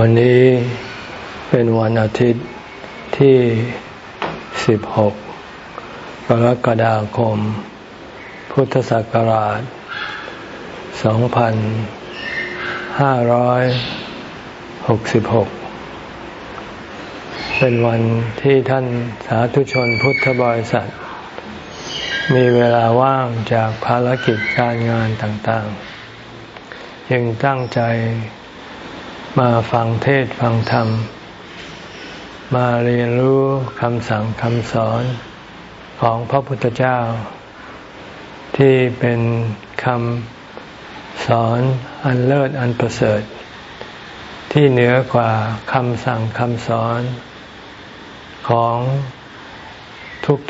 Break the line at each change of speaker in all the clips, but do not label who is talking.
วันนี้เป็นวันอาทิตย์ที่ 16 กรกฎาคม พุทธศักราช 2566 เป็นวันที่ท่านสาธุชนพุทธบริษัท มีเวลาว่างจากภารกิจการงานต่างๆ ยังตั้งใจ มาฟังเทศฟังธรรม มาเรียนรู้คำสั่งคำสอนของพระพุทธเจ้า ที่เป็นคำสอนอันเลิศอันประเสริฐ ที่เหนือกว่าคำสั่งคำสอนของ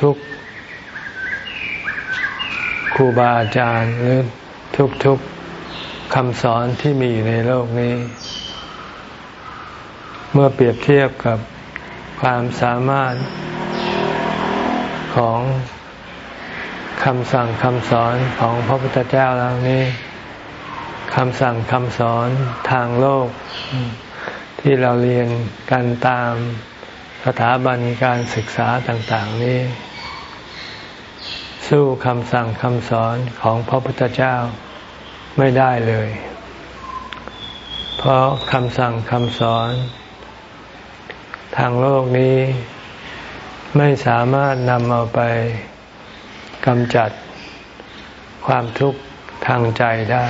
ทุกๆครูบาอาจารย์หรือทุกๆคำสอนที่มีอยู่ในโลกนี้ เมื่อเปรียบเทียบกับความสามารถของคำสั่งคำสอนของพระพุทธเจ้าแล้วนี้คำสั่งคำสอนทางโลก ที่เราเรียนกันตามสถาบันการศึกษาต่าง ๆ นี้ สู้คำสั่งคำสอนของพระพุทธเจ้าไม่ได้เลย เพราะคำสั่งคำสอน ทางโลกนี้ ไม่สามารถนำเอาไปกำจัดความทุกข์ทางใจได้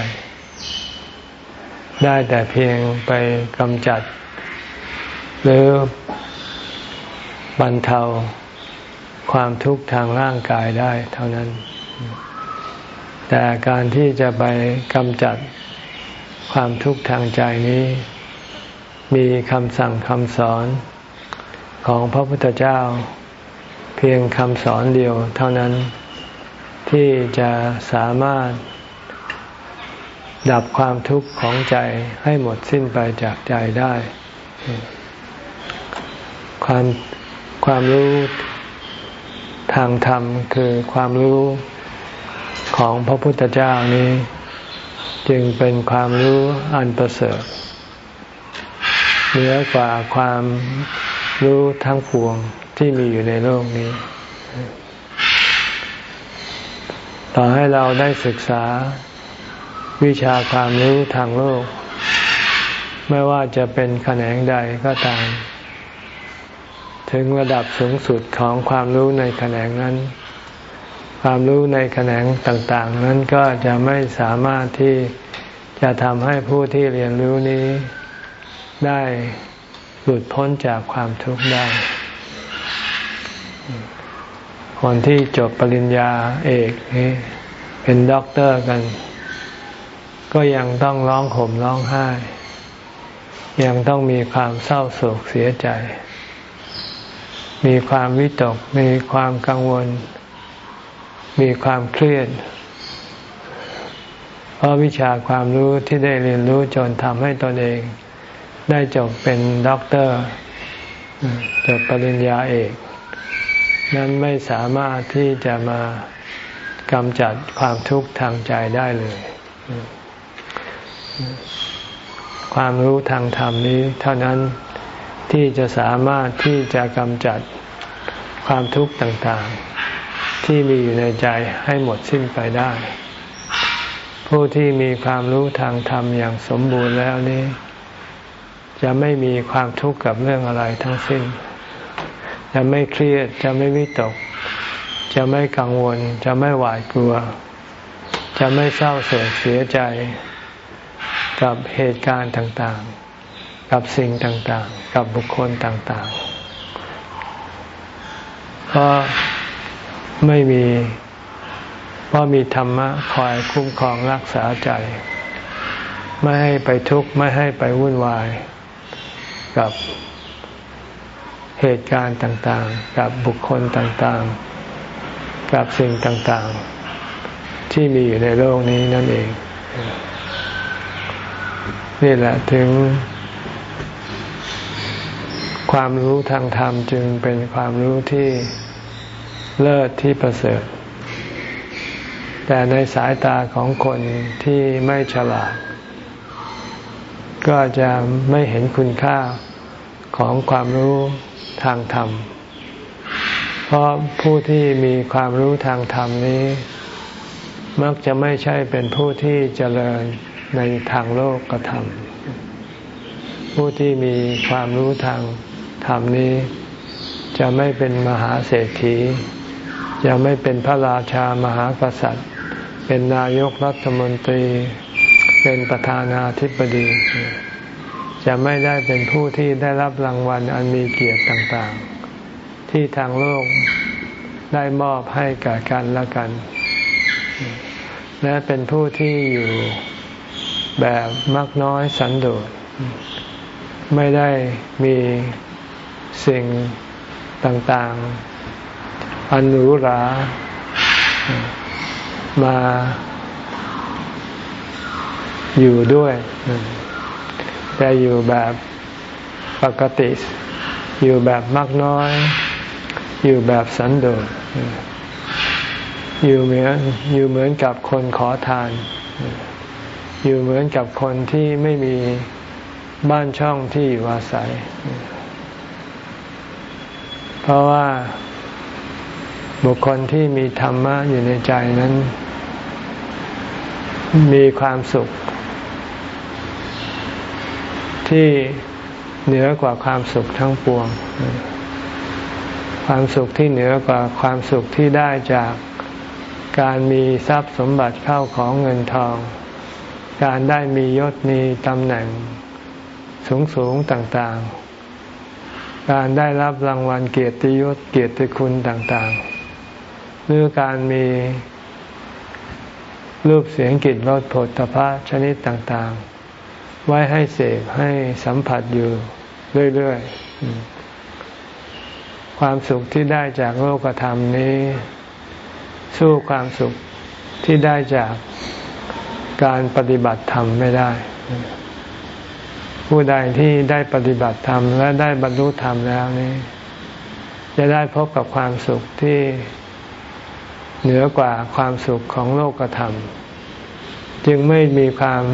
ได้แต่เพียงไปกำจัด หรือบรรเทาความทุกข์ทางร่างกายได้เท่านั้น แต่การที่จะไปกำจัดความทุกข์ทางใจนี้ มีคำสั่งคำสอน ของพระพุทธเจ้า เพียงคำสอนเดียวเท่านั้น ที่จะสามารถ ดับความทุกข์ของใจให้หมดสิ้นไปจากใจได้ ความความรู้ทางธรรมคือความรู้ของพระพุทธเจ้านี้ จึงเป็นความรู้อันประเสริฐเหนือกว่าความ รู้ทั้งปวงที่มีอยู่ในโลกนี้ ต่อให้เราได้ศึกษาวิชาความรู้ทางโลก ไม่ว่าจะเป็นแขนงใดก็ตาม ถึงระดับสูงสุดของความรู้ในแขนงนั้น ความรู้ในแขนงต่าง ๆ นั้นก็จะไม่สามารถที่จะทำให้ผู้ที่เรียนรู้นี้ได้ หลุดพ้นจากความทุกข์ได้ คนที่จบปริญญาเอกนี่เป็นด็อกเตอร์กัน ก็ยังต้องร้องห่มร้องไห้ ยังต้องมีความเศร้าโศกเสียใจ มีความวิตก มีความกังวล มีความเครียดเพราะวิชาความรู้ที่ได้เรียนรู้จนทำให้ตนเอง ได้จบเป็นด็อกเตอร์จบปริญญาเอก นั้นไม่สามารถที่จะมากำจัดความทุกข์ทางใจได้เลย ความรู้ทางธรรมนี้ เท่านั้นที่จะสามารถที่จะกำจัดความทุกข์ต่างๆ ที่มีอยู่ในใจให้หมดสิ้นไปได้ ผู้ที่มีความรู้ทางธรรมอย่างสมบูรณ์แล้วนี้ จะไม่มีความทุกข์กับเรื่องอะไรทั้งสิ้น จะไม่เครียดจะไม่วิตก จะไม่กังวล จะไม่หวาดกลัว จะไม่เศร้าโศกเสียใจ กับเหตุการณ์ต่างๆ กับสิ่งต่างๆ กับบุคคลต่างๆ เพราะไม่มีเพราะมีธรรมะคอยคุ้มครองรักษาใจ ไม่ให้ไปทุกข์ ไม่ให้ไปวุ่นวาย กับเหตุการณ์ต่างๆ กับบุคคลต่างๆ กับสิ่งต่างๆ ที่มีอยู่ในโลกนี้นั่นเอง นี่แหละถึง ความรู้ทางธรรมจึงเป็นความรู้ที่เลิศที่ประเสริฐ แต่ในสายตาของคนที่ไม่ฉลาด ก็จะไม่เห็นคุณค่าของความรู้ทางธรรม เพราะผู้ที่มีความรู้ทางธรรมนี้ มักจะไม่ใช่เป็นผู้ที่เจริญในทางโลกกระทำผู้ที่มีความรู้ทางธรรมนี้ จะไม่เป็นมหาเศรษฐี จะไม่เป็นพระราชามหากษัตริย์ เป็นนายกรัฐมนตรี เป็นประธานาธิบดี จะไม่ได้เป็นผู้ที่ได้รับรางวัลอันมีเกียรติต่างๆ ที่ทางโลกได้มอบให้กับกันและกัน และเป็นผู้ที่อยู่แบบมักน้อยสันโดษไม่ได้มีสิ่งต่างๆ อันหรูหรามา อยู่ด้วย แต่อยู่แบบปกติ อยู่แบบมักน้อย อยู่แบบสันโดษอยู่เหมือนอยู่เหมือนกับคนขอทาน อยู่เหมือนกับคนที่ไม่มีบ้านช่องที่อยู่อาศัย เพราะว่าบุคคลที่มีธรรมะอยู่ในใจนั้น มีความสุข ที่เหนือกว่าความสุขทั้งปวง ความสุขที่เหนือกว่าความสุขที่ได้จากการมีทรัพย์สมบัติเข้าของเงินทอง การได้มียศมีตำแหน่งสูงสูงต่างๆ การได้รับรางวัลเกียรติยศเกียรติคุณต่างๆ หรือการมีรูปเสียงกลิ่นรสผลตภะชนิดต่างๆ ไว้ให้เสพให้สัมผัสอยู่เรื่อยๆ ความสุขที่ได้จากโลกธรรมนี้ สู้ความสุขที่ได้จากการปฏิบัติธรรมไม่ได้ ผู้ใดที่ได้ปฏิบัติธรรมและได้บรรลุธรรมแล้วนี้ จะได้พบกับความสุขที่เหนือกว่าความสุขของโลกธรรม จึงไม่มีความ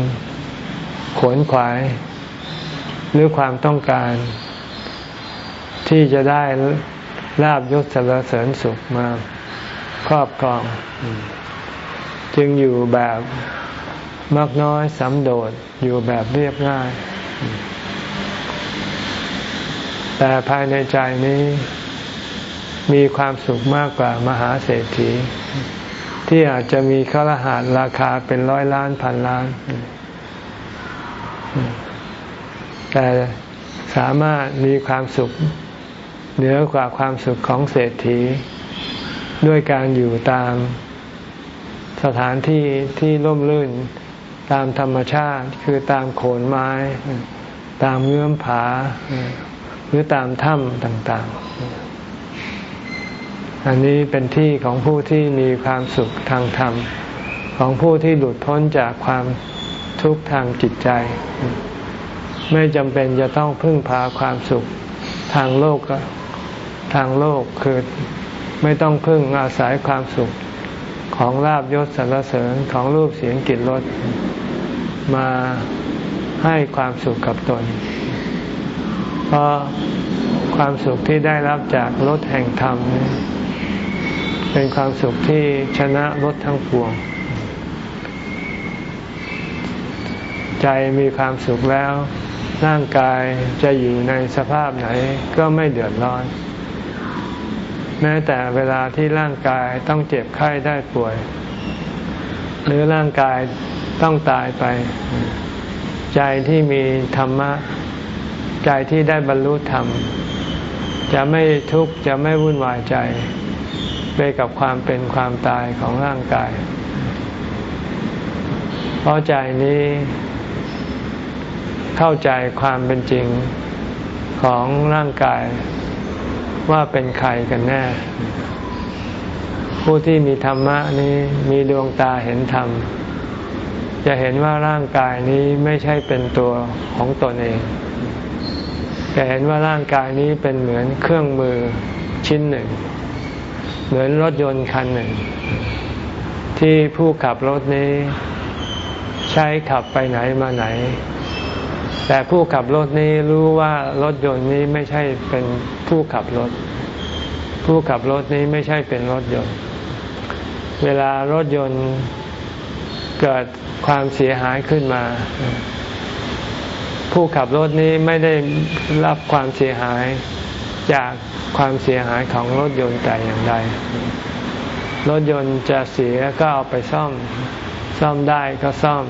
ขวนขวาย หรือความต้องการ ที่จะได้ลาบยศสรรเสริญสุขมาครอบครอง จึงอยู่แบบมากน้อยสำโดดอยู่แบบเรียบง่าย แต่ภายในใจนี้มีความสุขมากกว่ามหาเศรษฐี ที่อาจจะมีข้ารหัสราคาเป็นร้อยล้านพันล้าน แต่สามารถมีความสุขเหนือกว่าความสุขของเศรษฐี ด้วยการอยู่ตามสถานที่ที่ร่มรื่นตามธรรมชาติคือตามโขนไม้ ตามเงื่อมผา หรือตามถ้ำต่างๆ อันนี้เป็นที่ของผู้ที่มีความสุขทางธรรม ของผู้ที่หลุดพ้นจากความทุกข์ทางจิตใจ ไม่จำเป็นจะต้องพึ่งพาความสุขทางโลกทางโลกคือไม่ต้องพึ่งอาศัยความสุขของลาบยศสรรเสริญของรูปเสียงกลิ่นรสมาให้ความสุขกับตน เพราะความสุขที่ได้รับจากรถแห่งธรรม เป็นความสุขที่ชนะรถทั้งปวง ใจมีความสุขแล้ว ร่างกายจะอยู่ในสภาพไหนก็ไม่เดือดร้อน แม้แต่เวลาที่ร่างกายต้องเจ็บไข้ได้ป่วย หรือร่างกายต้องตายไป ใจที่มีธรรมะ ใจที่ได้บรรลุธรรม จะไม่ทุกข์จะไม่วุ่นวายใจ ไปกับความเป็นความตายของร่างกาย เพราะใจนี้ เข้าใจความเป็นจริงของร่างกายว่าเป็นใครกันแน่ ผู้ที่มีธรรมะนี้มีดวงตาเห็นธรรม จะเห็นว่าร่างกายนี้ไม่ใช่เป็นตัวของตนเอง จะเห็นว่าร่างกายนี้เป็นเหมือนเครื่องมือชิ้นหนึ่ง เหมือนรถยนต์คันหนึ่ง ที่ผู้ขับรถนี้ ใช้ขับไปไหนมาไหน แต่ผู้ขับรถนี้รู้ว่ารถยนต์นี้ไม่ใช่เป็นผู้ขับรถ ผู้ขับรถนี้ไม่ใช่เป็นรถยนต์ เวลารถยนต์เกิดความเสียหายขึ้นมา ผู้ขับรถนี้ไม่ได้รับความเสียหายจากความเสียหายของรถยนต์แต่อย่างใด รถยนต์จะเสียก็เอาไปซ่อม ซ่อมได้ก็ซ่อม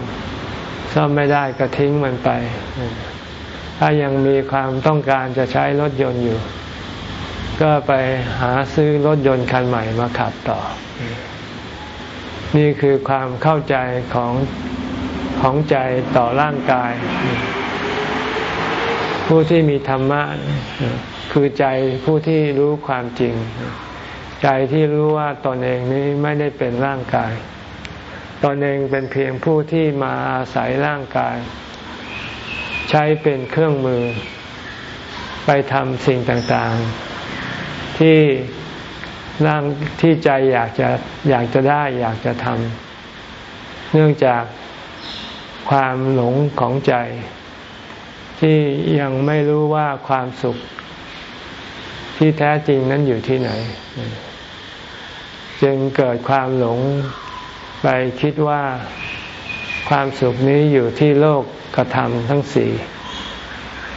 ซ่อมไม่ได้ก็ทิ้งมันไป ถ้ายังมีความต้องการจะใช้รถยนต์อยู่ ก็ไปหาซื้อรถยนต์คันใหม่มาขับต่อ นี่คือความเข้าใจของของใจต่อร่างกาย ผู้ที่มีธรรมะคือใจผู้ที่รู้ความจริง ใจที่รู้ว่าตนเองนี้ไม่ได้เป็นร่างกาย ตนเองเป็นเพียงผู้ที่มาอาศัยร่างกาย ใช้เป็นเครื่องมือ ไปทำสิ่งต่างๆ ที่ร่างที่ใจอยากจะอยากจะได้อยากจะทำเนื่องจากความหลงของใจ ที่ยังไม่รู้ว่าความสุข ที่แท้จริงนั้นอยู่ที่ไหน จึงเกิดความหลง ไปคิดว่าความสุขนี้อยู่ที่โลกกระทำทั้งสี่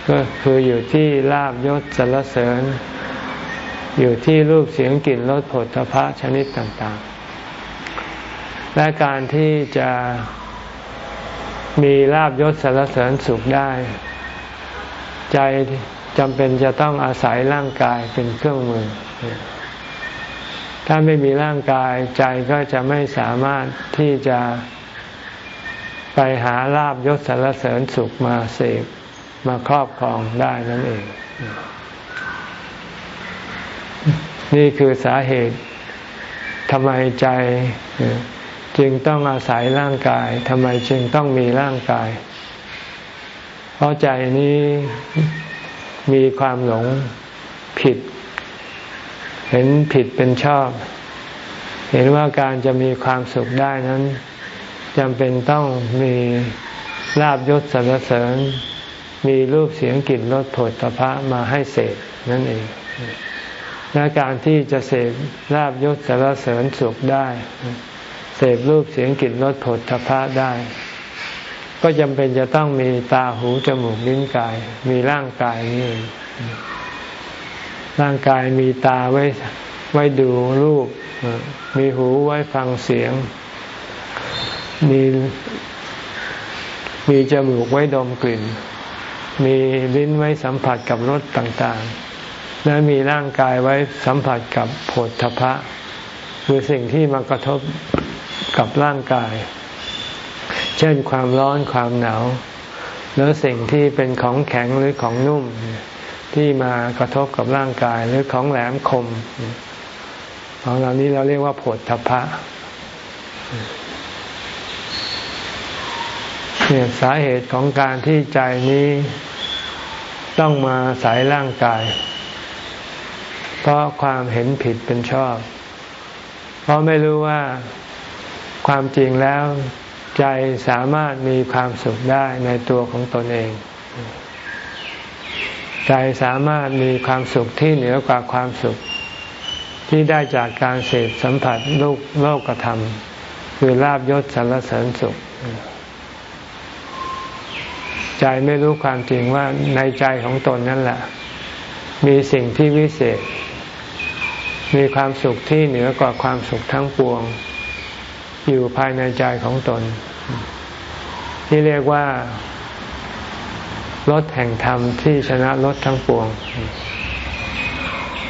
ก็คืออยู่ที่ลาบยศสรรเสริญ อยู่ที่รูปเสียงกลิ่นรสผลพระชนิดต่างๆ และการที่จะมีลาบยศสรรเสริญสุขได้ ใจจำเป็นจะต้องอาศัยร่างกายเป็นเครื่องมือ ถ้าไม่มีร่างกายใจก็จะไม่สามารถที่จะไปหาลาบยศสารเสริญสุขมาเสพมาครอบครองได้นั่นเอง นี่คือสาเหตุทำไมใจจึงต้องอาศัยร่างกายทำไมจึงต้องมีร่างกาย เพราะใจนี้มีความหลงผิด เห็นผิดเป็นชอบ เห็นว่าการจะมีความสุขได้นั้นจำเป็นต้องมีลาบยศสรรเสริญ มีรูปเสียงกลิ่นรสผลตภะมาให้เสพนั่นเองและการที่จะเสพลาบยศสรรเสริญสุขได้ เสพรูปเสียงกลิ่นรสผลตภะได้ ก็จำเป็นจะต้องมีตาหูจมูกลิ้นกาย มีร่างกายนี่ ร่างกายมีตาไว้ไว้ดูรูป มีหูไว้ฟังเสียง มีมีจมูกไว้ดมกลิ่น มีลิ้นไว้สัมผัสกับรสต่างๆ และมีร่างกายไว้สัมผัสกับผฏฐพะ คือสิ่งที่มากระทบกับร่างกาย เช่นความร้อนความหนาว หรือสิ่งที่เป็นของแข็งหรือของนุ่ม ที่มากระทบกับร่างกายหรือของแหลมคม ของเหล่านี้เราเรียกว่าผดทพะเนี่ยสาเหตุของการที่ใจนี้ต้องมาสายร่างกาย เพราะความเห็นผิดเป็นชอบ เพราะไม่รู้ว่าความจริงแล้ว ใจสามารถมีความสุขได้ในตัวของตนเอง ใจสามารถมีความสุขที่เหนือกว่าความสุข ที่ได้จากการเสพสัมผัสโลกโลกธรรม คือลาบยศสรรเสริญสุข ใจไม่รู้ความจริงว่าในใจของตนนั่นแหละ มีสิ่งที่วิเศษ มีความสุขที่เหนือกว่าความสุขทั้งปวง อยู่ภายในใจของตน ที่เรียกว่า รถแห่งธรรมที่ชนะรถทั้งปวง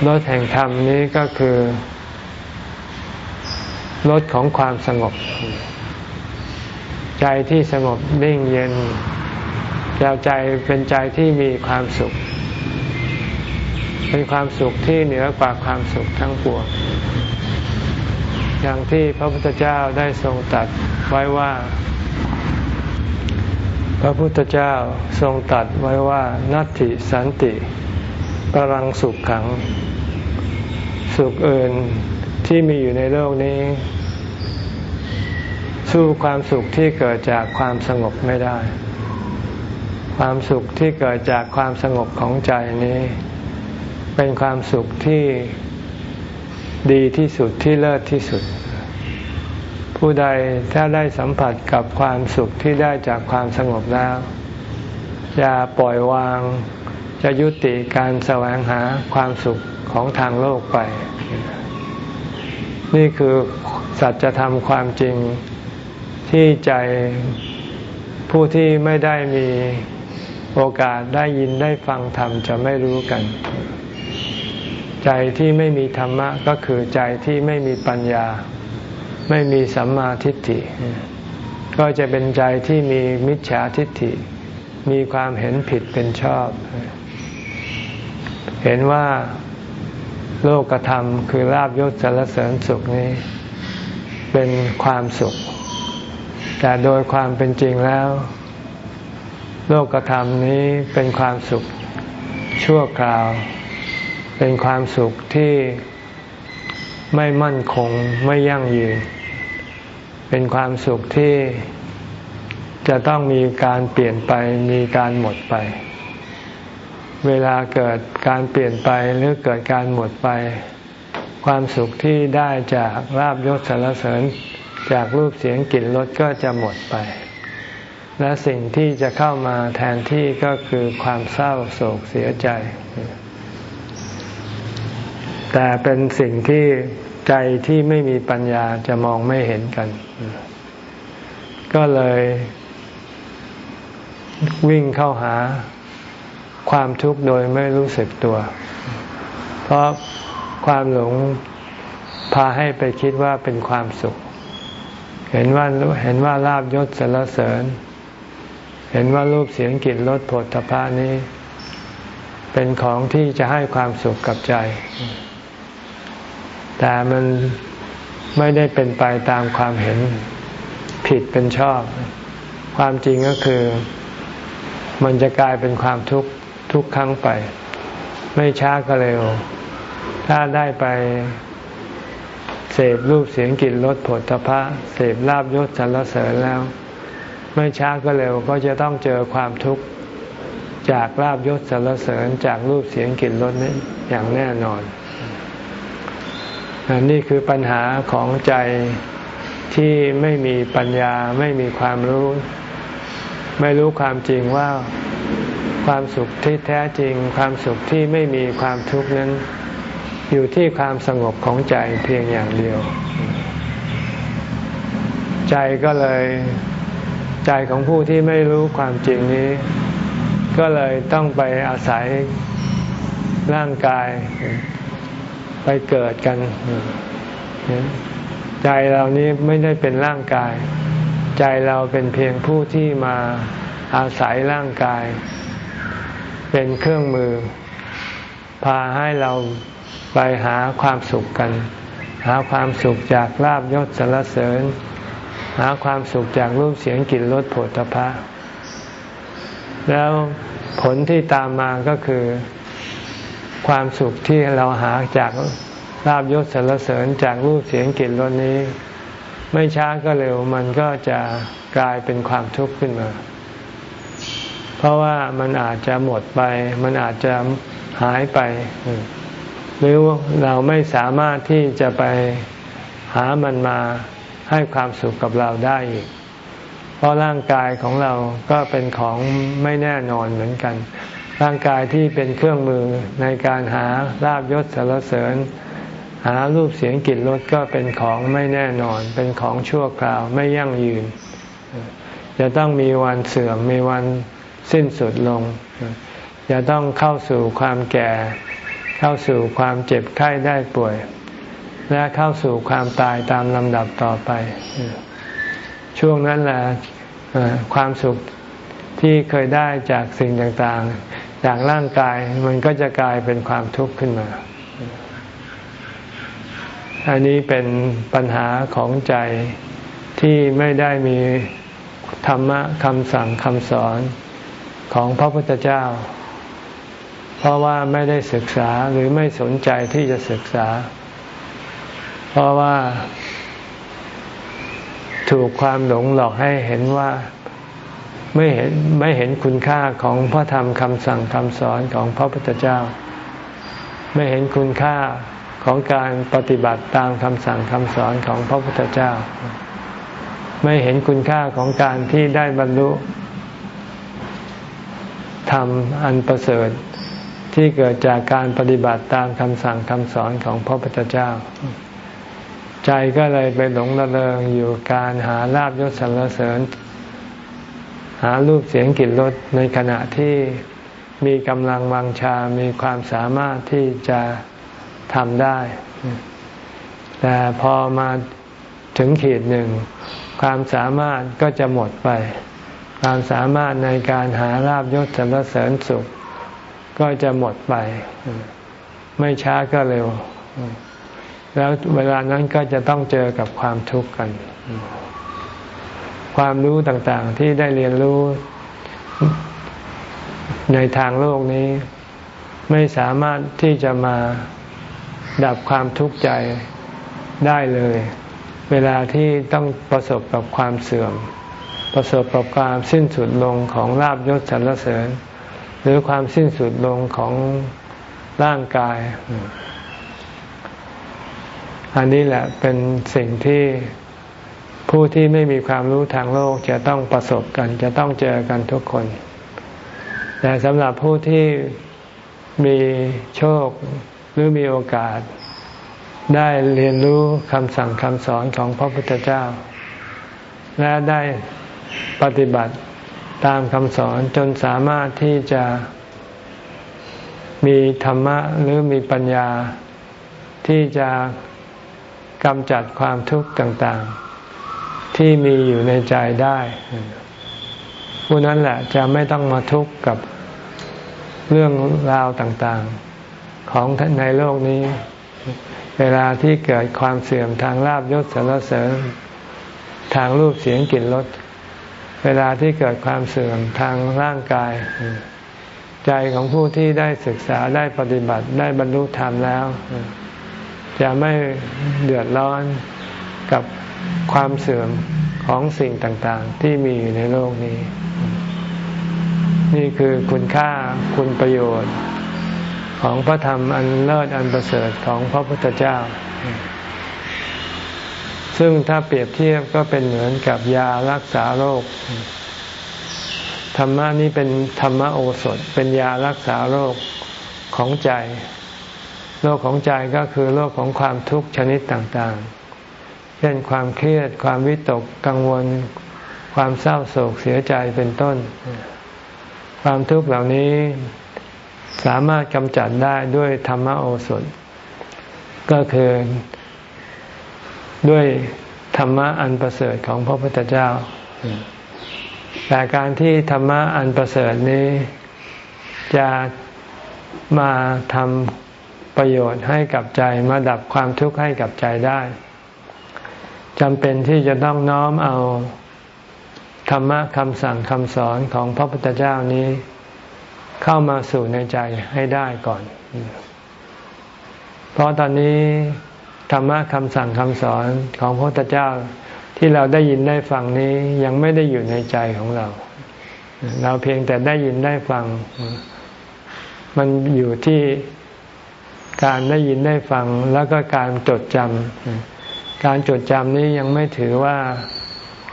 รถแห่งธรรมนี้ก็คือรถของความสงบ ใจที่สงบนิ่งเย็นใจเป็นใจที่มีความสุข เป็นความสุขที่เหนือกว่าความสุขทั้งปวงอย่างที่พระพุทธเจ้าได้ทรงตัดไว้ว่า พระพุทธเจ้าทรงตัดไว้ว่านัตติสันติปรังสุขขัง สุขอื่นที่มีอยู่ในโลกนี้ สู้ความสุขที่เกิดจากความสงบไม่ได้ ความสุขที่เกิดจากความสงบของใจนี้ เป็นความสุขที่ดีที่สุดที่เลิศที่สุด ผู้ใดถ้าได้สัมผัสกับความสุขที่ได้จากความสงบแล้วจะปล่อยวาง จะยุติการแสวงหาความสุขของทางโลกไป นี่คือสัจธรรมความจริงที่ใจผู้ที่ไม่ได้มีโอกาสได้ยินได้ฟังธรรมจะไม่รู้กัน ใจที่ไม่มีธรรมะก็คือใจที่ไม่มีปัญญา ไม่มีสัมมาทิฏฐิ ก็จะเป็นใจที่มีมิจฉาทิฏฐิ มีความเห็นผิดเป็นชอบ เห็นว่าโลกธรรมคือลาบยศสารเสริญสุขนี้ เป็นความสุข แต่โดยความเป็นจริงแล้ว โลกธรรมนี้เป็นความสุขชั่วคราว เป็นความสุขที่ ไม่มั่นคงไม่ยั่งยืน เป็นความสุขที่จะต้องมีการเปลี่ยนไปมีการหมดไป เวลาเกิดการเปลี่ยนไปหรือเกิดการหมดไป ความสุขที่ได้จากลาบยศสารเสริญจากรูปเสียงกลิ่นรสก็จะหมดไป และสิ่งที่จะเข้ามาแทนที่ก็คือความเศร้าโศกเสียใจ แต่เป็นสิ่งที่ใจที่ไม่มีปัญญาจะมองไม่เห็นกัน ก็เลยวิ่งเข้าหาความทุกข์โดยไม่รู้สึกตัว เพราะความหลงพาให้ไปคิดว่าเป็นความสุข เห็นว่าเห็นว่าลาบยศสรรเสริญ เห็นว่ารูปเสียงกลิ่นรสผลทพานี้ เป็นของที่จะให้ความสุขกับใจ แต่มันไม่ได้เป็นไปตามความเห็นผิดเป็นชอบ ความจริงก็คือ มันจะกลายเป็นความทุกข์ทุกครั้งไป ไม่ช้าก็เร็ว ถ้าได้ไปเสพรูปเสียงกลิ่นรสผลพะเสพลาบยศสรรเสริญแล้ว ไม่ช้าก็เร็วก็จะต้องเจอความทุกข์จากลาบยศสารเสริญจากรูปเสียงกลิ่นรสนี้อย่างแน่นอน นี่คือปัญหาของใจที่ไม่มีปัญญาไม่มีความรู้ ไม่รู้ความจริงว่าความสุขที่แท้จริง ความสุขที่ไม่มีความทุกข์นั้น อยู่ที่ความสงบของใจเพียงอย่างเดียว ใจก็เลยใจของผู้ที่ไม่รู้ความจริงนี้ ก็เลยต้องไปอาศัยร่างกาย ไปเกิดกัน ใจเรานี้ไม่ได้เป็นร่างกาย ใจเราเป็นเพียงผู้ที่มาอาศัยร่างกาย เป็นเครื่องมือ พาให้เราไปหาความสุขกัน หาความสุขจากลาบยศสรรเสริญ หาความสุขจากรูปเสียงกลิ่นรสผลตภะแล้วผลที่ตามมาก็คือ ความสุขที่เราหาจากลาบยศสรรเสริญจากรูปเสียงกลิ่นรสนี้ ไม่ช้าก็เร็วมันก็จะกลายเป็นความทุกข์ขึ้นมา เพราะว่ามันอาจจะหมดไป มันอาจจะหายไป หรือเราไม่สามารถที่จะไปหามันมาให้ความสุขกับเราได้อีก เพราะร่างกายของเราก็เป็นของไม่แน่นอนเหมือนกัน ร่างกายที่เป็นเครื่องมือในการหาลาบยศสารเสริญ หารูปเสียงกลิ่นรสก็เป็นของไม่แน่นอน เป็นของชั่วคราวไม่ยั่งยืน จะต้องมีวันเสื่อมมีวันสิ้นสุดลง จะต้องเข้าสู่ความแก่ เข้าสู่ความเจ็บไข้ได้ป่วย และเข้าสู่ความตายตามลำดับต่อไป ช่วงนั้นแหละความสุขที่เคยได้จากสิ่งต่างๆ จากร่างกายมันก็จะกลายเป็นความทุกข์ขึ้นมา อันนี้เป็นปัญหาของใจที่ไม่ได้มีธรรมะคำสั่งคำสอนของพระพุทธเจ้า เพราะว่าไม่ได้ศึกษาหรือไม่สนใจที่จะศึกษา เพราะว่า ถูกความหลงหลอกให้เห็นว่า ไม่เห็นไม่เห็นคุณค่าของพระธรรมคำสั่งคำสอนของพระพุทธเจ้า ไม่เห็นคุณค่าของการปฏิบัติตามคำสั่งคำสอนของพระพุทธเจ้า ไม่เห็นคุณค่าของการที่ได้บรรลุธรรมอันประเสริฐที่เกิดจากการปฏิบัติตามคำสั่งคำสอนของพระพุทธเจ้า ใจก็เลยไปหลงระเริงอยู่การหาลาบยศสรรเสริญ หารูปเสียงกลิ่นรสในขณะที่มีกำลังวังชา มีความสามารถที่จะทำได้ แต่พอมาถึงขีดหนึ่ง ความสามารถก็จะหมดไป ความสามารถในการหาลาบยศสรรเสริญสุข ก็จะหมดไป ไม่ช้าก็เร็ว แล้วเวลานั้นก็จะต้องเจอกับความทุกข์กัน ความรู้ต่างๆที่ได้เรียนรู้ในทางโลกนี้ ไม่สามารถที่จะมาดับความทุกข์ใจได้เลย เวลาที่ต้องประสบกับความเสื่อม ประสบกับความสิ้นสุดลงของลาบยศสรรเสริญ หรือความสิ้นสุดลงของร่างกาย อันนี้แหละเป็นสิ่งที่ ผู้ที่ไม่มีความรู้ทางโลกจะต้องประสบกัน จะต้องเจอกันทุกคน แต่สำหรับผู้ที่มีโชคหรือมีโอกาส ได้เรียนรู้คำสั่งคำสอนของพระพุทธเจ้า และได้ปฏิบัติตามคำสอนจนสามารถที่จะมีธรรมะหรือมีปัญญาที่จะกำจัดความทุกข์ต่างๆ ที่มีอยู่ในใจได้ผู้นั้นแหละจะไม่ต้องมาทุกข์กับเรื่องราวต่างๆ ของในโลกนี้ เวลาที่เกิดความเสื่อมทางลาบยศสารเสริญ ทางรูปเสียงกลิ่นรสเวลาที่เกิดความเสื่อมทางร่างกาย ใจของผู้ที่ได้ศึกษาได้ปฏิบัติได้บรรลุธรรมแล้ว จะไม่เดือดร้อนกับ ความเสื่อมของสิ่งต่างๆ ที่มีอยู่ในโลกนี้ นี่คือคุณค่าคุณประโยชน์ ของพระธรรมอันเลิศอันประเสริฐของพระพุทธเจ้า ซึ่งถ้าเปรียบเทียบก็เป็นเหมือนกับยารักษาโรคธรรมะนี้เป็นธรรมโอสถ เป็นยารักษาโรคของใจ โรคของใจก็คือโรคของความทุกข์ชนิดต่างๆ เช่นความเครียด ความวิตกกังวล ความเศร้าโศกเสียใจเป็นต้น ความทุกข์เหล่านี้สามารถกำจัดได้ด้วยธรรมโอสถ ก็คือด้วยธรรมะอันประเสริฐของพระพุทธเจ้า แต่การที่ธรรมะอันประเสริฐนี้ จะมาทำประโยชน์ให้กับใจมาดับความทุกข์ให้กับใจได้ จำเป็นที่จะต้องน้อมเอาธรรมะคำสั่งคำสอนของพระพุทธเจ้านี้ เข้ามาสู่ในใจให้ได้ก่อน เพราะตอนนี้ธรรมะคำสั่งคำสอนของพระพุทธเจ้าที่เราได้ยินได้ฟังนี้ยังไม่ได้อยู่ในใจของเรา เราเพียงแต่ได้ยินได้ฟัง มันอยู่ที่การได้ยินได้ฟังแล้วก็การจดจำ การจดจำนี้ยังไม่ถือว่า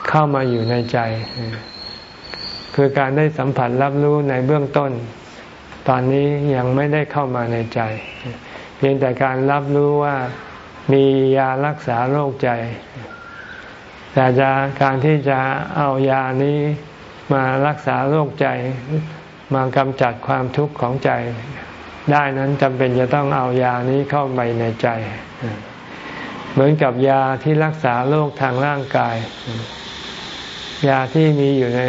เข้ามาอยู่ในใจ คือการได้สัมผัสรับรู้ในเบื้องต้น ตอนนี้ยังไม่ได้เข้ามาในใจ เพียงแต่การรับรู้ว่ามียารักษาโรคใจ แต่จะการที่จะเอายานี้มารักษาโรคใจ มากำจัดความทุกข์ของใจ ได้นั้นจำเป็นจะต้องเอายานี้เข้าไปในใจ เหมือนกับยาที่รักษาโรคทางร่างกาย ยาที่มีอยู่ใน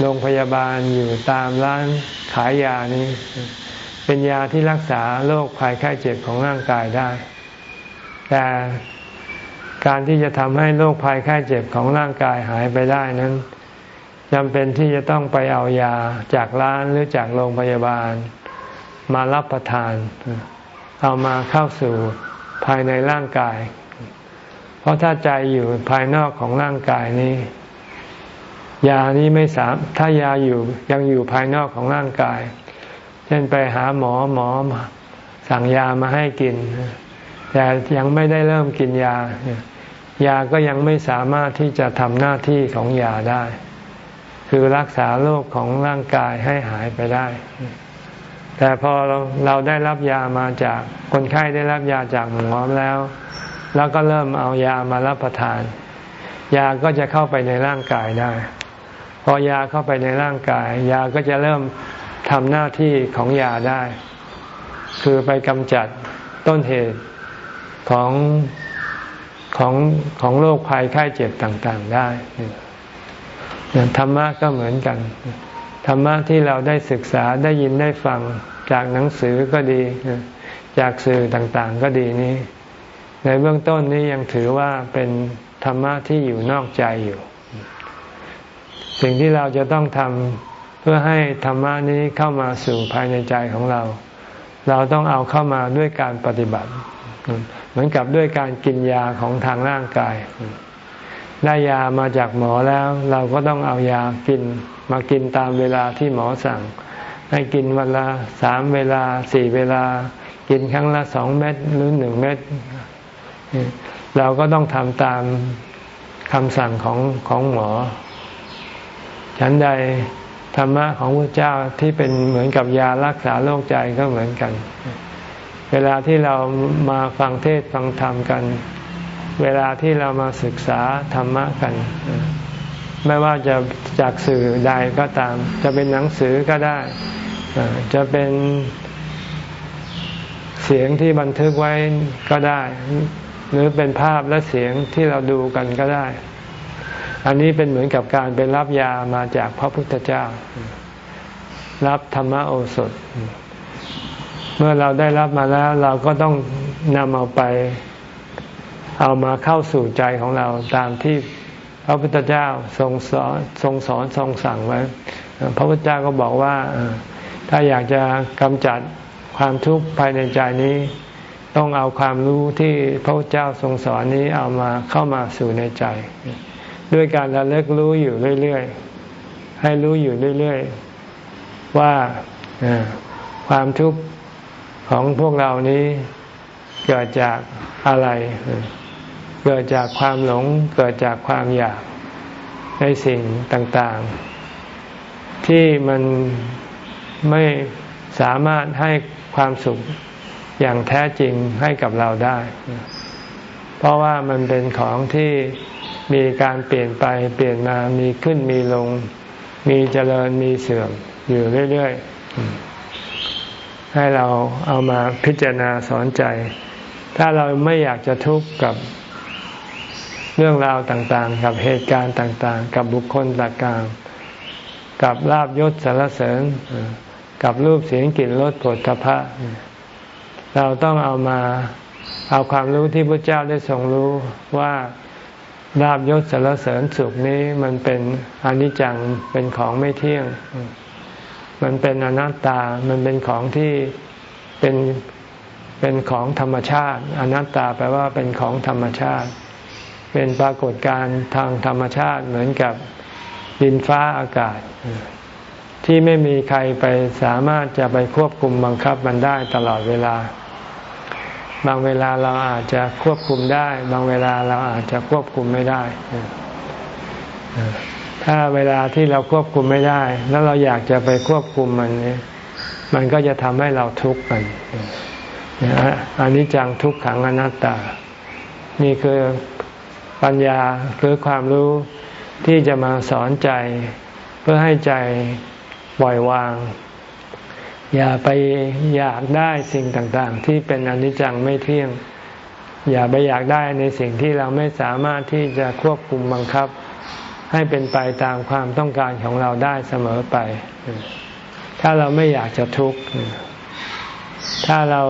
โรงพยาบาลอยู่ตามร้านขายยานี้ เป็นยาที่รักษาโรคภัยไข้เจ็บของร่างกายได้ แต่การที่จะทำให้โรคภัยไข้เจ็บของร่างกายหายไปได้นั้นจำเป็นที่จะต้องไปเอายาจากร้านหรือจากโรงพยาบาล มารับประทาน เอามาเข้าสู่ภายในร่างกาย เพราะถ้าใจอยู่ภายนอกของร่างกายนี้ ยานี้ไม่สามถ้ายาอยู่ยังอยู่ภายนอกของร่างกาย เช่นไปหาหมอหมอสั่งยามาให้กิน แต่ยังไม่ได้เริ่มกินยา ยาก็ยังไม่สามารถที่จะทำหน้าที่ของยาได้ คือรักษาโรคของร่างกายให้หายไปได้ แต่พอเราเราได้รับยามาจากคนไข้ได้รับยาจากหมอแล้ว แล้วก็เริ่มเอายามารับประทาน ยาก็จะเข้าไปในร่างกายได้ พอยาเข้าไปในร่างกาย ยาก็จะเริ่มทำหน้าที่ของยาได้ คือไปกำจัดต้นเหตุของของของโรคภัยไข้เจ็บต่างๆได้ธรรมะก็เหมือนกัน ธรรมะที่เราได้ศึกษาได้ยินได้ฟังจากหนังสือก็ดี จากสื่อต่างๆก็ดีนี้ ในเบื้องต้นนี้ยังถือว่าเป็นธรรมะที่อยู่นอกใจอยู่ สิ่งที่เราจะต้องทำเพื่อให้ธรรมะนี้เข้ามาสู่ภายในใจของเรา เราต้องเอาเข้ามาด้วยการปฏิบัติ เหมือนกับด้วยการกินยาของทางร่างกาย ได้ยามาจากหมอแล้ว เราก็ต้องเอายากินมากินตามเวลาที่หมอสั่ง ให้กินวันละสามเวลาสี่เวลา กินครั้งละสองเม็ดหรือหนึ่งเม็ด เราก็ต้องทำตามคำสั่งของของหมอ ฉันใดธรรมะของพระเจ้าที่เป็นเหมือนกับยารักษาโรคใจก็เหมือนกัน เวลาที่เรามาฟังเทศฟังธรรมกัน เวลาที่เรามาศึกษาธรรมะกัน ไม่ว่าจะจากสื่อใดก็ตาม จะเป็นหนังสือก็ได้ จะเป็นเสียงที่บันทึกไว้ก็ได้ หรือเป็นภาพและเสียงที่เราดูกันก็ได้ อันนี้เป็นเหมือนกับการเป็นรับยามาจากพระพุทธเจ้า รับธรรมโอสถ เมื่อเราได้รับมาแล้วเราก็ต้องนำเอาไป เอามาเข้าสู่ใจของเราตามที่พระพุทธเจ้าทรงสอนทรงสอนทรงสั่งไว้ พระพุทธเจ้าก็บอกว่าถ้าอยากจะกำจัดความทุกข์ภายในใจนี้ ต้องเอาความรู้ที่พระเจ้าทรงสอนนี้เอามาเข้ามาสู่ในใจ ด้วยการระลึกรู้อยู่เรื่อยๆ ให้รู้อยู่เรื่อยๆ ว่าความทุกข์ของพวกเรานี้เกิดจากอะไร เกิดจากความหลง เกิดจากความอยากในสิ่งต่างๆ ที่มันไม่สามารถให้ความสุข อย่างแท้จริงให้กับเราได้ เพราะว่ามันเป็นของที่มีการเปลี่ยนไปเปลี่ยนมามีขึ้นมีลง มีเจริญมีเสื่อมอยู่เรื่อยๆ ให้เราเอามาพิจารณาสอนใจ ถ้าเราไม่อยากจะทุกข์กับเรื่องราวต่างๆ กับเหตุการณ์ต่างๆ กับบุคคลต่างๆ กับลาบยศสารเสริญ กับรูปเสียงกลิ่นรสผลพระ เราต้องเอามาเอาความรู้ที่พระเจ้าได้ทรงรู้ว่าลาบยศสารเสริญสุขนี้มันเป็นอนิจจังเป็นของไม่เที่ยง มันเป็นอนัตตา มันเป็นของที่เป็นเป็นของธรรมชาติ อนัตตาแปลว่าเป็นของธรรมชาติ เป็นปรากฏการณ์ทางธรรมชาติเหมือนกับดินฟ้าอากาศ ที่ไม่มีใครไปสามารถจะไปควบคุมบังคับมันได้ตลอดเวลา บางเวลาเราอาจจะควบคุมได้ บางเวลาเราอาจจะควบคุมไม่ได้ ถ้าเวลาที่เราควบคุมไม่ได้ แล้วเราอยากจะไปควบคุมมันเนี่ยมันก็จะทำให้เราทุกข์กันอันนี้จังทุกขังอนัตตา นี่คือปัญญาคือความรู้ที่จะมาสอนใจ เพื่อให้ใจ ปล่อยวาง อย่าไปอยากได้สิ่งต่างๆ ที่เป็นอนิจจังไม่เที่ยง อย่าไปอยากได้ในสิ่งที่เราไม่สามารถที่จะควบคุมบังคับ ให้เป็นไปตามความต้องการของเราได้เสมอไป ถ้าเราไม่อยากจะทุกข์ถ้าเรา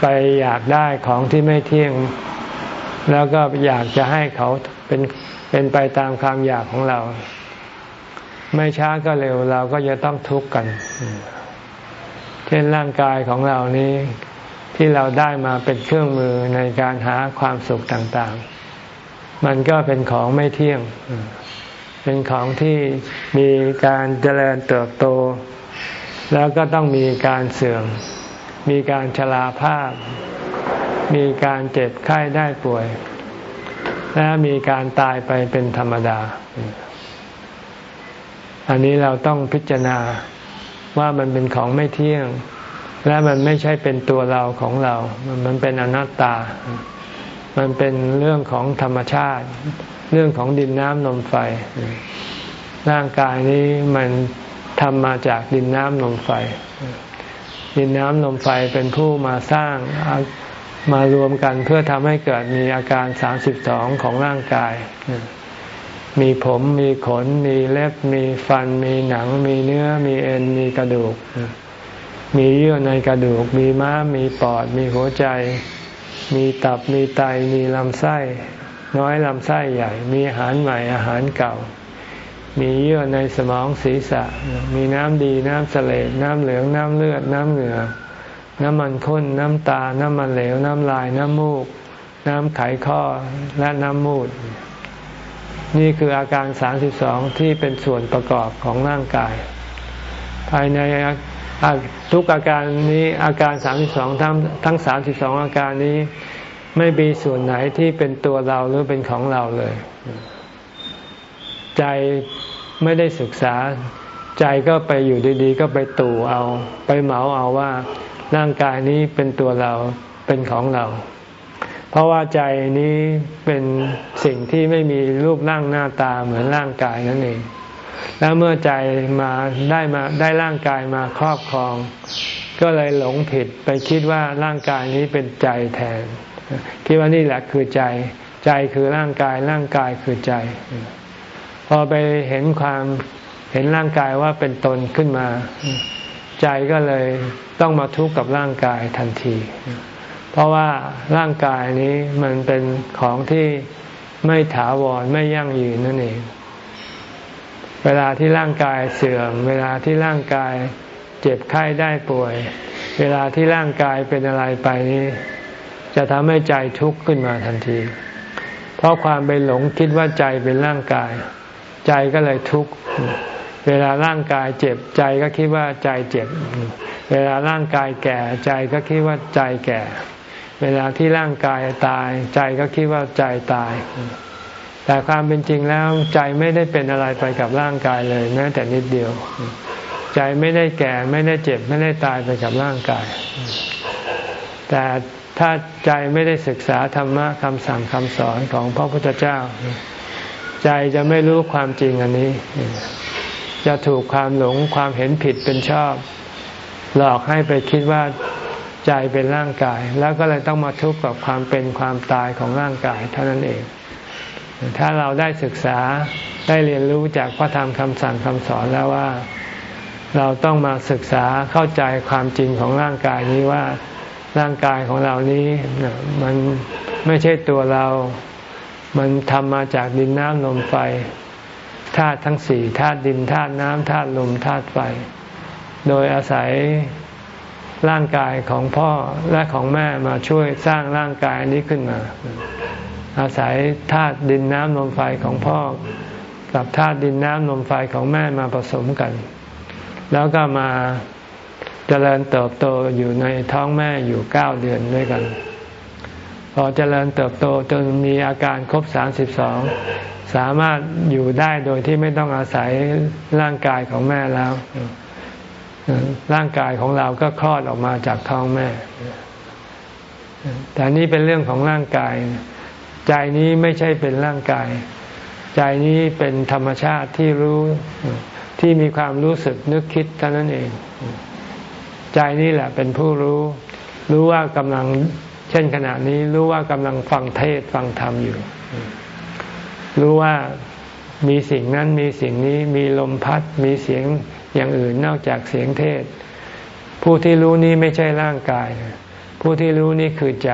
ไปอยากได้ของที่ไม่เที่ยง แล้วก็อยากจะให้เขาเป็นเป็นไปตามความอยากของเรา ไม่ช้าก็เร็วเราก็จะต้องทุกข์กัน เช่นร่างกายของเรานี้ที่เราได้มาเป็นเครื่องมือในการหาความสุขต่างๆ มันก็เป็นของไม่เที่ยง เป็นของที่มีการเจริญเติบโต แล้วก็ต้องมีการเสื่อม มีการชราภาพ มีการเจ็บไข้ได้ป่วย และมีการตายไปเป็นธรรมดา อันนี้เราต้องพิจารณาว่ามันเป็นของไม่เที่ยง และมันไม่ใช่เป็นตัวเราของเรา มันเป็นอนัตตา มันเป็นเรื่องของธรรมชาติ เรื่องของดินน้ำนมไฟ ร่างกายนี้มันทำมาจากดินน้ำนมไฟ ดินน้ำนมไฟเป็นผู้มาสร้างมารวมกันเพื่อทำให้เกิดมีอาการสามสิบสองของร่างกาย มีผมมีขน มีเล็บ มีฟัน มีหนัง มีเนื้อ มีเอ็น มีกระดูก มีเยื่อในกระดูก มีม้าม มีปอด มีหัวใจ มีตับ มีไต มีลำไส้ น้อยลำไส้ใหญ่ มีอาหารใหม่อาหารเก่า มีเยื่อในสมองศีรษะ มีน้ำดีน้ำเสลดน้ำเหลืองน้ำเลือด น้ำเหงื่อ น้ำมันข้น น้ำตา น้ำมันเหลว น้ำลาย น้ำมูก น้ำไขข้อ และน้ำมูด นี่คืออาการสามสิบสองที่เป็นส่วนประกอบของร่างกาย ภายในทุกอาการนี้อาการสามสิบสองทั้งทั้งสามสิบสองอาการนี้ไม่มีส่วนไหนที่เป็นตัวเราหรือเป็นของเราเลย ใจไม่ได้ศึกษา ใจก็ไปอยู่ดีๆ ก็ไปตู่เอา ไปเหมาเอาว่าร่างกายนี้เป็นตัวเราเป็นของเรา ราะว่าใจนี้เป็นสิ่งที่ไม่มีรูปร่างหน้าตาเหมือนร่างกายนั่นเอง แล้วเมื่อใจมาได้มาได้ร่างกายมาครอบครอง ก็เลยหลงผิดไปคิดว่าร่างกายนี้เป็นใจแทน คิดว่านี่แหละคือใจ ใจคือร่างกาย ร่างกายคือใจ พอไปเห็นความเห็นร่างกายว่าเป็นตนขึ้นมา ใจก็เลยต้องมาทุกข์กับร่างกายทันที เพราะว่าร่างกายนี้มันเป็นของที่ไม่ถาวรไม่ยั่งยืนนั่นเอง เวลาที่ร่างกายเสื่อม เวลาที่ร่างกายเจ็บไข้ได้ป่วย เวลาที่ร่างกายเป็นอะไรไปนี้ จะทำให้ใจทุกข์ขึ้นมาทันที เพราะความไปหลงคิดว่าใจเป็นร่างกาย ใจก็เลยทุกข์เวลาร่างกายเจ็บใจก็คิดว่าใจเจ็บ เวลาร่างกายแก่ใจก็คิดว่าใจแก่ เวลาที่ร่างกายตาย ใจก็คิดว่าใจตาย แต่ความเป็นจริงแล้วใจไม่ได้เป็นอะไรไปกับร่างกายเลยแม้แต่นิดเดียว ใจไม่ได้แก่ไม่ได้เจ็บไม่ได้ตายไปกับร่างกาย แต่ถ้าใจไม่ได้ศึกษาธรรมะคำสั่งคำสอนของพระพุทธเจ้า ใจจะไม่รู้ความจริงอันนี้ จะถูกความหลงความเห็นผิดเป็นชอบ หลอกให้ไปคิดว่า ใจเป็นร่างกาย แล้วก็เลยต้องมาทุกข์กับความเป็นความตายของร่างกายเท่านั้นเอง ถ้าเราได้ศึกษาได้เรียนรู้จากพระธรรมคำสั่งคำสอนแล้วว่า เราต้องมาศึกษาเข้าใจความจริงของร่างกายนี้ว่าร่างกายของเรานี้มันไม่ใช่ตัวเรา มันทำมาจากดินน้ำลมไฟธาตุทั้งสี่ธาตุดินธาตุน้ำธาตุลมธาตุไฟ โดยอาศัย ร่างกายของพ่อและของแม่มาช่วยสร้างร่างกายนี้ขึ้นมา อาศัยธาตุดินน้ำลมไฟของพ่อ กับธาตุดินน้ำลมไฟของแม่มาผสมกัน แล้วก็มาเจริญเติบโตอยู่ในท้องแม่อยู่เก้าเดือนด้วยกัน พอเจริญเติบโตจนมีอาการครบสามสิบสองสามารถอยู่ได้โดยที่ไม่ต้องอาศัยร่างกายของแม่แล้ว ร่างกายของเราก็คลอดออกมาจากท้องแม่ แต่นี่เป็นเรื่องของร่างกาย ใจนี้ไม่ใช่เป็นร่างกาย ใจนี้เป็นธรรมชาติที่รู้ที่มีความรู้สึกนึกคิดเท่านั้นเอง ใจนี่แหละเป็นผู้รู้ รู้ว่ากำลังเช่นขณะนี้รู้ว่ากำลังฟังเทศฟังธรรมอยู่ รู้ว่ามีสิ่งนั้นมีสิ่งนี้มีลมพัดมีเสียง อย่างอื่นนอกจากเสียงเทศ ผู้ที่รู้นี้ไม่ใช่ร่างกาย ผู้ที่รู้นี้คือใจ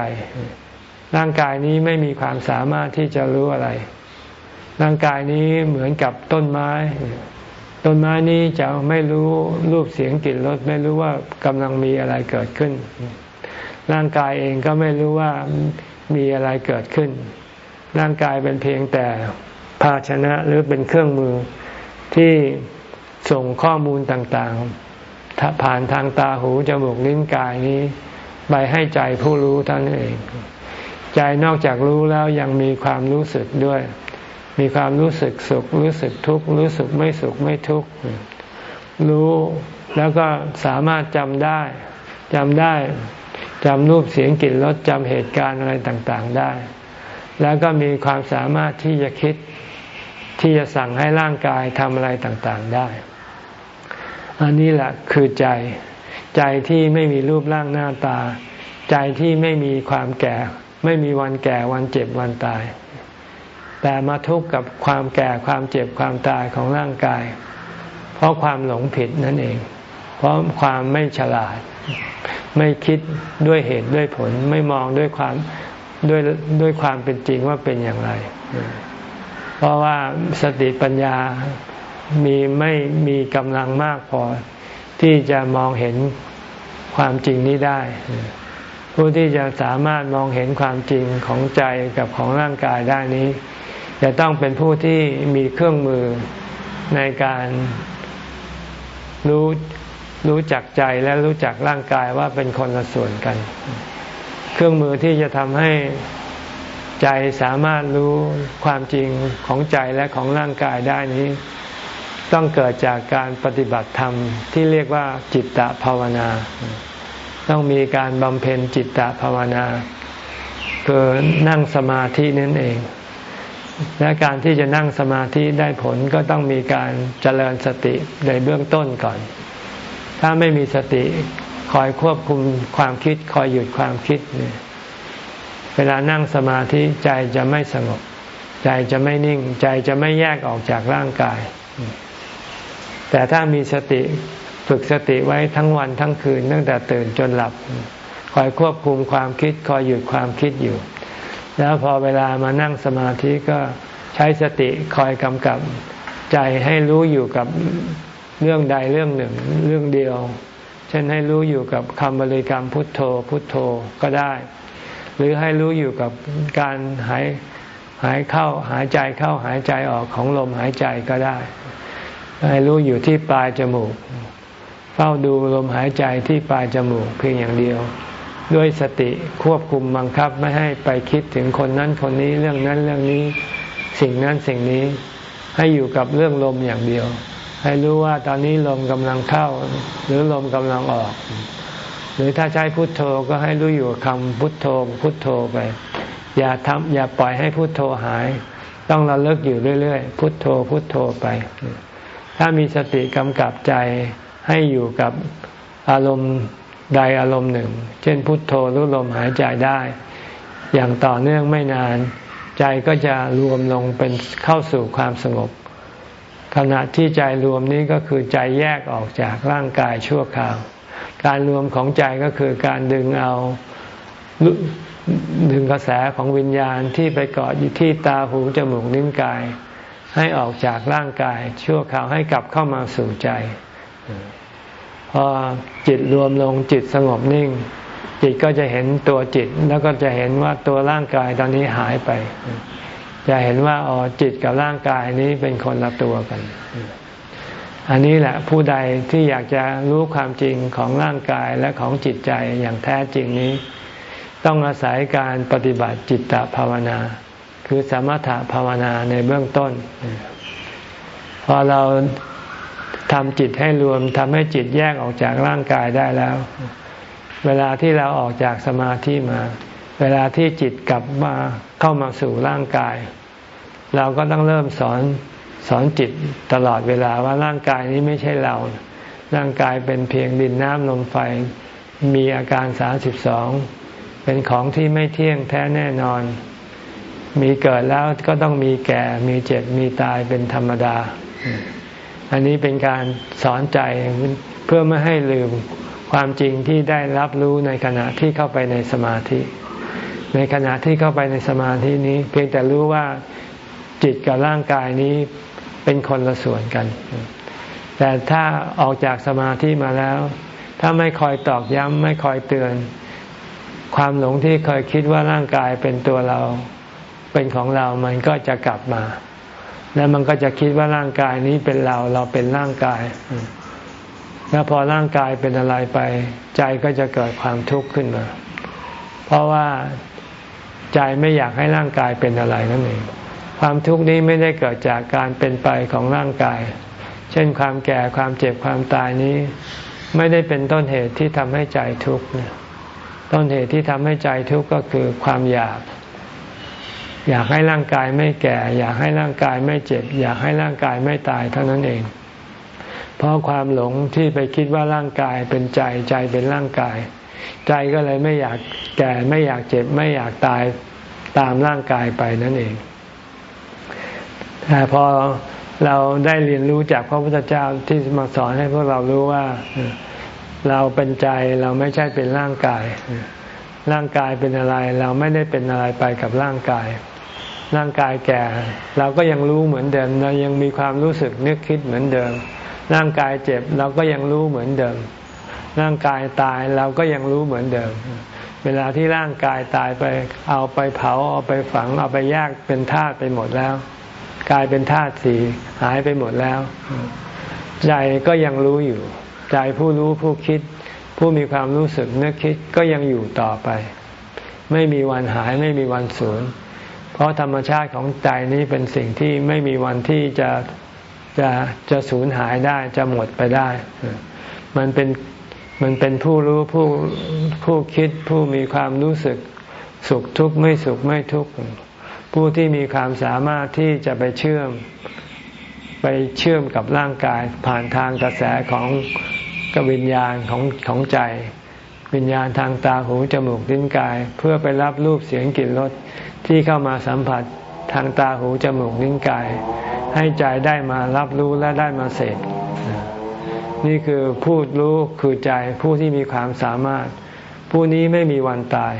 ร่างกายนี้ไม่มีความสามารถที่จะรู้อะไร ร่างกายนี้เหมือนกับต้นไม้ ต้นไม้นี้จะไม่รู้รูปเสียงกลิ่นรสไม่รู้ว่ากำลังมีอะไรเกิดขึ้น ร่างกายเองก็ไม่รู้ว่ามีอะไรเกิดขึ้น ร่างกายเป็นเพียงแต่ภาชนะหรือเป็นเครื่องมือที่ ส่งข้อมูลต่างๆ ผ่านทางตาหูจมูกลิ้นกายนี้ ไปให้ใจผู้รู้ท่านเอง ใจนอกจากรู้แล้วยังมีความรู้สึกด้วย มีความรู้สึกสุข รู้สึกทุกข์รู้สึกไม่สุขไม่ทุกข์รู้แล้วก็สามารถจำได้จำได้จำรูปเสียงกลิ่นรสจำเหตุการณ์อะไรต่างๆได้ แล้วก็มีความสามารถที่จะคิดที่จะสั่งให้ร่างกายทำอะไรต่างๆได้ อันนี้แหละคือใจ ใจที่ไม่มีรูปร่างหน้าตา ใจที่ไม่มีความแก่ ไม่มีวันแก่วันเจ็บวันตาย แต่มาทุกข์กับความแก่ความเจ็บความตายของร่างกาย เพราะความหลงผิดนั่นเอง เพราะความไม่ฉลาด ไม่คิดด้วยเหตุด้วยผลไม่มองด้วยความด้วยด้วยความเป็นจริงว่าเป็นอย่างไร เพราะว่าสติปัญญา มีไม่มีกำลังมากพอ ที่จะมองเห็นความจริงนี้ได้ ผู้ที่จะสามารถมองเห็นความจริงของใจกับของร่างกายได้นี้ จะต้องเป็นผู้ที่มีเครื่องมือในการรู้รู้จักใจและรู้จักร่างกายว่าเป็นคนละส่วนกัน เครื่องมือที่จะทำให้ใจสามารถรู้ความจริงของใจและของร่างกายได้นี้ ต้องเกิดจากการปฏิบัติธรรมที่เรียกว่าจิตตภาวนา ต้องมีการบำเพ็ญจิตตภาวนา คือนั่งสมาธินั่นเอง และการที่จะนั่งสมาธิได้ผลก็ต้องมีการเจริญสติในเบื้องต้นก่อน ถ้าไม่มีสติคอยควบคุมความคิดคอยหยุดความคิดเนี่ยเวลานั่งสมาธิใจจะไม่สงบ ใจจะไม่นิ่ง ใจจะไม่แยกออกจากร่างกาย แต่ถ้ามีสติฝึกสติไว้ทั้งวันทั้งคืนตั้งแต่ตื่นจนหลับ คอยควบคุมความคิด คอยหยุดความคิดอยู่ แล้วพอเวลามานั่งสมาธิก็ใช้สติคอยกำกับใจให้รู้อยู่กับเรื่องใดเรื่องหนึ่งเรื่องเดียว เช่นให้รู้อยู่กับคำบริกรรมพุทโธพุทโธก็ได้ หรือให้รู้อยู่กับการหายหายเข้าหายใจเข้าหายใจออกของลมหายใจก็ได้ ให้รู้อยู่ที่ปลายจมูก เฝ้าดูลมหายใจที่ปลายจมูกเพียงอย่างเดียว ด้วยสติควบคุมบังคับไม่ให้ไปคิดถึงคนนั้นคนนี้เรื่องนั้นเรื่องนี้ สิ่งนั้นสิ่งนี้ ให้อยู่กับเรื่องลมอย่างเดียว ให้รู้ว่าตอนนี้ลมกำลังเข้า หรือลมกำลังออก หรือถ้าใช้พุทโธก็ให้รู้อยู่คำพุทโธพุทโธไป อย่าทำอย่าปล่อยให้พุทโธหาย ต้องระลึกอยู่เรื่อยๆพุทโธพุทโธไป ถ้ามีสติกำกับใจให้อยู่กับอารมณ์ใดอารมณ์หนึ่ง เช่นพุทโธรือลมหายใจได้ อย่างต่อเนื่องไม่นาน ใจก็จะรวมลงเป็นเข้าสู่ความสงบ ขณะที่ใจรวมนี้ก็คือใจแยกออกจากร่างกายชั่วคราว การรวมของใจก็คือการดึงเอาดึงกระแสของวิญญาณที่ไปเกาะอยู่ที่ตาหูจมูกนิ้วกาย ให้ออกจากร่างกาย ชั่วคราวให้กลับเข้ามาสู่ใจ พอจิตรวมลงจิตสงบนิ่ง จิตก็จะเห็นตัวจิต แล้วก็จะเห็นว่าตัวร่างกายตอนนี้หายไป จะเห็นว่าอ๋อจิตกับร่างกายนี้เป็นคนละตัวกัน อันนี้แหละผู้ใดที่อยากจะรู้ความจริงของร่างกายและของจิตใจอย่างแท้จริงนี้ ต้องอาศัยการปฏิบัติจิตตภาวนา คือสมถภาวนาในเบื้องต้น พอเราทำจิตให้รวมทำให้จิตแยกออกจากร่างกายได้แล้ว เวลาที่เราออกจากสมาธิมา เวลาที่จิตกลับมาเข้ามาสู่ร่างกาย เราก็ต้องเริ่มสอนสอนจิตตลอดเวลาว่าร่างกายนี้ไม่ใช่เรา ร่างกายเป็นเพียงดินน้ำลมไฟ มีอาการสาสิบสองเป็นของที่ไม่เที่ยงแท้แน่นอน มีเกิดแล้วก็ต้องมีแก่ มีเจ็บ มีตายเป็นธรรมดา อันนี้เป็นการสอนใจเพื่อไม่ให้ลืมความจริงที่ได้รับรู้ในขณะที่เข้าไปในสมาธิ ในขณะที่เข้าไปในสมาธินี้ เพียงแต่รู้ว่าจิตกับร่างกายนี้เป็นคนละส่วนกัน แต่ถ้าออกจากสมาธิมาแล้ว ถ้าไม่คอยตอกย้ำไม่คอยเตือน ความหลงที่เคยคิดว่าร่างกายเป็นตัวเรา เป็นของเรามันก็จะกลับมา แล้วมันก็จะคิดว่าร่างกายนี้เป็นเราเราเป็นร่างกาย แล้วพอร่างกายเป็นอะไรไป ใจก็จะเกิดความทุกข์ขึ้นมา เพราะว่าใจไม่อยากให้ร่างกายเป็นอะไรนั่นเองความทุกข์นี้ไม่ได้เกิดจากการเป็นไปของร่างกาย เช่นความแก่ความเจ็บความตายนี้ ไม่ได้เป็นต้นเหตุที่ทำให้ใจทุกข์ต้นเหตุที่ทำให้ใจทุกข์ก็คือความอยาก อยากให้ร่างกายไม่แก่ อยากให้ร่างกายไม่เจ็บ อยากให้ร่างกายไม่ตายเท่านั้นเอง เพราะความหลงที่ไปคิดว่าร่างกายเป็นใจใจเป็นร่างกาย ใจก็เลยไม่อยากแก่ไม่อยากเจ็บ ไม่อยากตายตามร่างกายไปนั่นเองแต่พอเราได้เรียนรู้จากพระพุทธเจ้าที่มาสอนให้พวกเรารู้ว่าเราเป็นใจเราไม่ใช่เป็นร่างกาย ร่างกายเป็นอะไร เราไม่ได้เป็นอะไรไปกับร่างกาย ร่างกายแก่ เราก็ยังรู้เหมือนเดิมเรายังมีความรู้สึกนึกคิดเหมือนเดิม ร่างกายเจ็บเราก็ยังรู้เหมือนเดิม ร่างกายตายเราก็ยังรู้เหมือนเดิม เวลาที่ร่างกายตายไปเอาไปเผาเอาไปฝัง เอาไปแยกเป็นธาตุไปหมดแล้ว กลายเป็นธาตุสีหายไปหมดแล้ว ใจก็ยังรู้อยู่ ใจผู้รู้ผู้คิด ผู้มีความรู้สึกนึกคิดก็ยังอยู่ต่อไป ไม่มีวันหายไม่มีวันสูญ ราะธรรมชาติของใจนี้เป็นสิ่งที่ไม่มีวันที่จะจะจะสูญหายได้จะหมดไปได้ มันเป็นมันเป็นผู้รู้ผู้ผู้คิดผู้มีความรู้สึกสุขทุกข์ไม่สุขไม่ทุกข์ผู้ที่มีความสามารถที่จะไปเชื่อม ไปเชื่อมกับร่างกายผ่านทางกระแสของกวิญญาณของของใจ วิญญาณทางตาหูจมูกลิ้นกาย เพื่อไปรับรูปเสียงกลิ่นรสที่เข้ามาสัมผัสทางตาหูจมูกลิ้นกาย ให้ใจได้มารับรู้และได้มาเสพนี่คือผู้รู้คือใจผู้ที่มีความสามารถ ผู้นี้ไม่มีวันตาย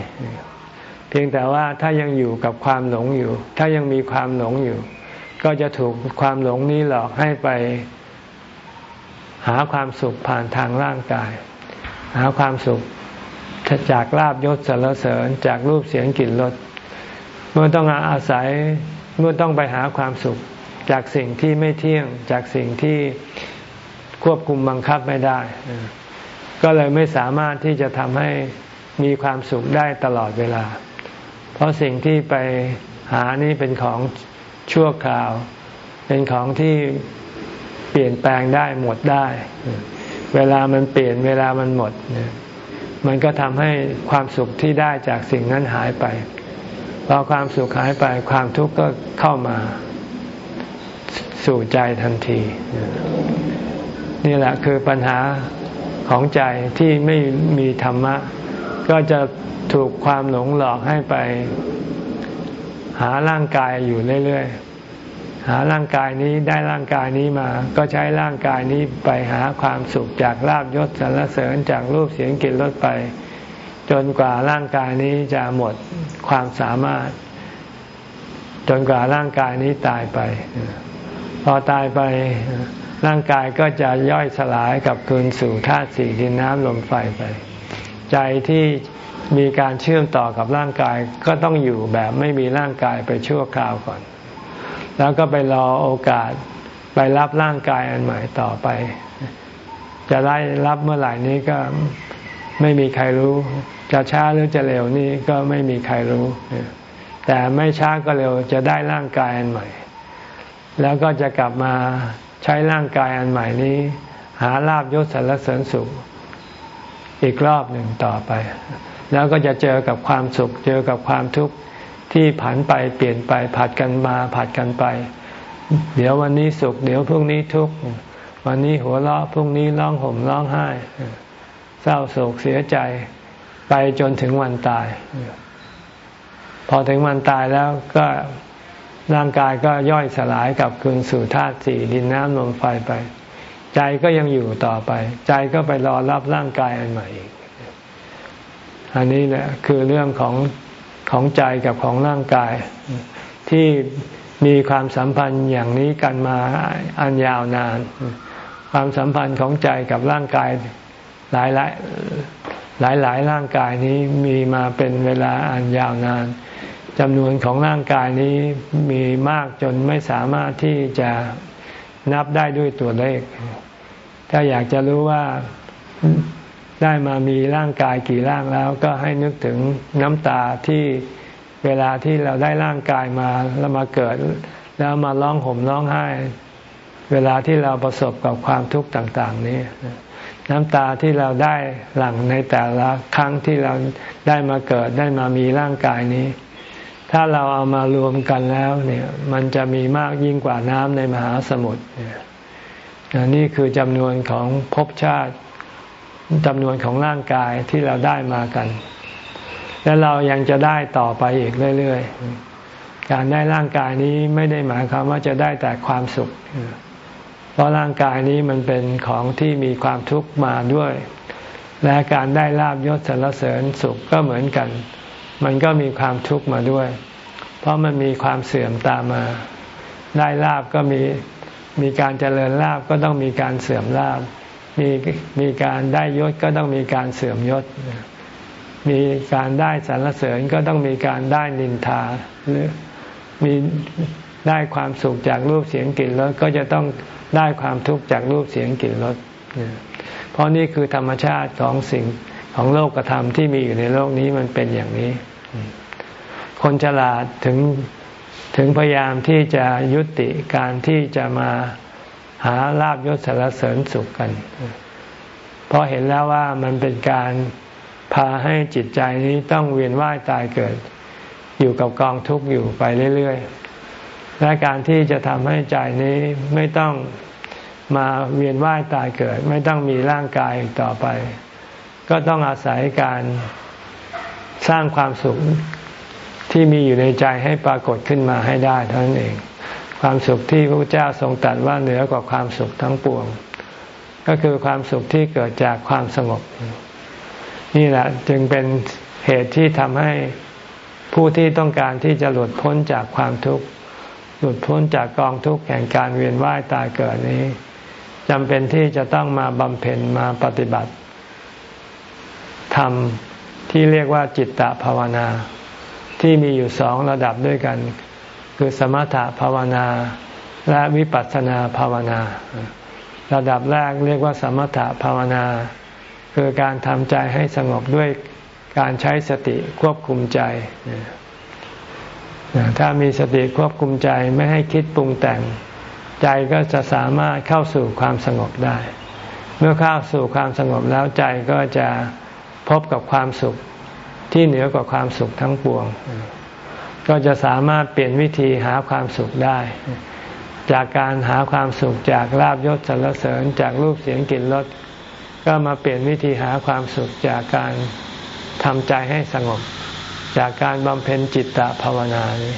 เพียงแต่ว่าถ้ายังอยู่กับความหลงอยู่ ถ้ายังมีความหลงอยู่ ก็จะถูกความหลงนี้หลอกให้ไป หาความสุขผ่านทางร่างกาย หาความสุข จากลาบยศสรรเสริญจากรูปเสียงกลิ่นรสเมื่อต้องอาศัยเมื่อต้องไปหาความสุข จากสิ่งที่ไม่เที่ยง จากสิ่งที่ควบคุมบังคับไม่ได้ ก็เลยไม่สามารถที่จะทำให้มีความสุขได้ตลอดเวลา เพราะสิ่งที่ไปหานี่เป็นของชั่วคราว เป็นของที่เปลี่ยนแปลงได้หมดได้ เวลามันเปลี่ยนเวลามันหมด มันก็ทำให้ความสุขที่ได้จากสิ่งนั้นหายไปพอความสุขหายไปความทุกข์ก็เข้ามาสู่ใจทันที นี่แหละคือปัญหาของใจที่ไม่มีธรรมะ ก็จะถูกความหลงหลอกให้ไป หาร่างกายอยู่เรื่อย ๆ หาร่างกายนี้ได้ร่างกายนี้มา ก็ใช้ร่างกายนี้ไปหาความสุขจากลาบยศสรรเสริญจากรูปเสียงกลิ่นรสไป จนกว่าร่างกายนี้จะหมดความสามารถ จนกว่าร่างกายนี้ตายไป พอตายไปร่างกายก็จะย่อยสลายกับคืนสู่ธาตุสี่ดินน้ำลมไฟไป ใจที่มีการเชื่อมต่อกับร่างกายก็ต้องอยู่แบบไม่มีร่างกายไปชั่วคราวก่อน แล้วก็ไปรอโอกาสไปรับร่างกายอันใหม่ต่อไป จะได้รับเมื่อไหร่นี้ก็ไม่มีใครรู้ จะช้าหรือจะเร็วนี่ก็ไม่มีใครรู้ แต่ไม่ช้าก็เร็วจะได้ร่างกายอันใหม่ แล้วก็จะกลับมาใช้ร่างกายอันใหม่นี้ หาลาบยศสรรเสริญสุข อีกรอบหนึ่งต่อไป แล้วก็จะเจอกับความสุข เจอกับความทุกข์ ที่ผันไปเปลี่ยนไปผัดกันมาผัดกันไป เดี๋ยววันนี้สุข เดี๋ยวพรุ่งนี้ทุกข์วันนี้หัวเราะพรุ่งนี้ร้องห่มร้องไห้ เศร้าโศกเสียใจไปจนถึงวันตาย พอถึงวันตายแล้วก็ร่างกายก็ย่อยสลายกับคืนสู่ธาตุสี่ดินน้ำลมไฟไป ใจก็ยังอยู่ต่อไป ใจก็ไปรอรับร่างกายอันใหม่อีก อันนี้แหละคือเรื่องของ ของใจกับของร่างกาย ที่มีความสัมพันธ์อย่างนี้กันมาอันยาวนาน ความสัมพันธ์ของใจกับร่างกายหลายหลายหลายหลายร่างกายนี้มีมาเป็นเวลาอันยาวนานจำนวนของร่างกายนี้มีมากจนไม่สามารถที่จะนับได้ด้วยตัวเลข ถ้าอยากจะรู้ว่า ได้มามีร่างกายกี่ร่างแล้วก็ให้นึกถึงน้ำตาที่เวลาที่เราได้ร่างกายมาแล้วมาเกิด แล้วมาร้องห่มร้องไห้ เวลาที่เราประสบกับความทุกข์ต่าง ๆ นี้ น้ำตาที่เราได้หลั่งในแต่ละครั้งที่เราได้มาเกิดได้มามีร่างกายนี้ ถ้าเราเอามารวมกันแล้วเนี่ยมันจะมีมากยิ่งกว่าน้ำในมหาสมุทรนี่คือจำนวนของภพชาติ จำนวนของร่างกายที่เราได้มากัน และเรายังจะได้ต่อไปอีกเรื่อยๆ การได้ร่างกายนี้ไม่ได้หมายความว่าจะได้แต่ความสุข เพราะร่างกายนี้มันเป็นของที่มีความทุกข์มาด้วย และการได้ลาบยศสรรเสริญสุขก็เหมือนกัน มันก็มีความทุกข์มาด้วย เพราะมันมีความเสื่อมตามมา ได้ลาบก็มีมีการเจริญลาบก็ต้องมีการเสื่อมลาบ มีมีการได้ยศก็ต้องมีการเสื่อมยศ มีการได้สรรเสริญก็ต้องมีการได้นินทาหรือมีได้ความสุขจากรูปเสียงกลิ่นรสก็จะต้องได้ความทุกข์จากรูปเสียงกลิ่นรสเพราะนี่คือธรรมชาติของสิ่งของโลกธรรมที่มีอยู่ในโลกนี้มันเป็นอย่างนี้ คนฉลาดถึงถึงพยายามที่จะยุติการที่จะมา หาลาบยศสารเสริญสุขกัน เพราะเห็นแล้วว่ามันเป็นการพาให้จิตใจนี้ต้องเวียนว่ายตายเกิด อยู่กับกองทุกข์อยู่ไปเรื่อยๆ และการที่จะทำให้ใจนี้ไม่ต้องมาเวียนว่ายตายเกิด ไม่ต้องมีร่างกายต่อไป ก็ต้องอาศัยการสร้างความสุขที่มีอยู่ในใจให้ปรากฏขึ้นมาให้ได้เท่านั้นเอง ความสุขที่พระเจ้าทรงตรัสว่าเหนือกว่าความสุขทั้งปวง ก็คือความสุขที่เกิดจากความสงบ นี่แหละจึงเป็นเหตุที่ทำให้ผู้ที่ต้องการที่จะหลุดพ้นจากความทุกข์หลุดพ้นจากกองทุกข์แห่งการเวียนว่ายตายเกิดนี้จำเป็นที่จะต้องมาบำเพ็ญมาปฏิบัติทำที่เรียกว่าจิตตภาวนา ที่มีอยู่สองระดับด้วยกัน คือสมถภาวนาและวิปัสสนาภาวนา ระดับแรกเรียกว่าสมถภาวนา คือการทำใจให้สงบด้วยการใช้สติควบคุมใจ ถ้ามีสติควบคุมใจไม่ให้คิดปรุงแต่ง ใจก็จะสามารถเข้าสู่ความสงบได้ เมื่อเข้าสู่ความสงบแล้วใจก็จะพบกับความสุขที่เหนือกว่าความสุขทั้งปวง ก็จะสามารถเปลี่ยนวิธีหาความสุขได้ จากการหาความสุขจากลาบยศสรรเสริญจากรูปเสียงกลิ่นรสก็มาเปลี่ยนวิธีหาความสุขจากการทำใจให้สงบ จากการบำเพ็ญจิตตภาวนานี้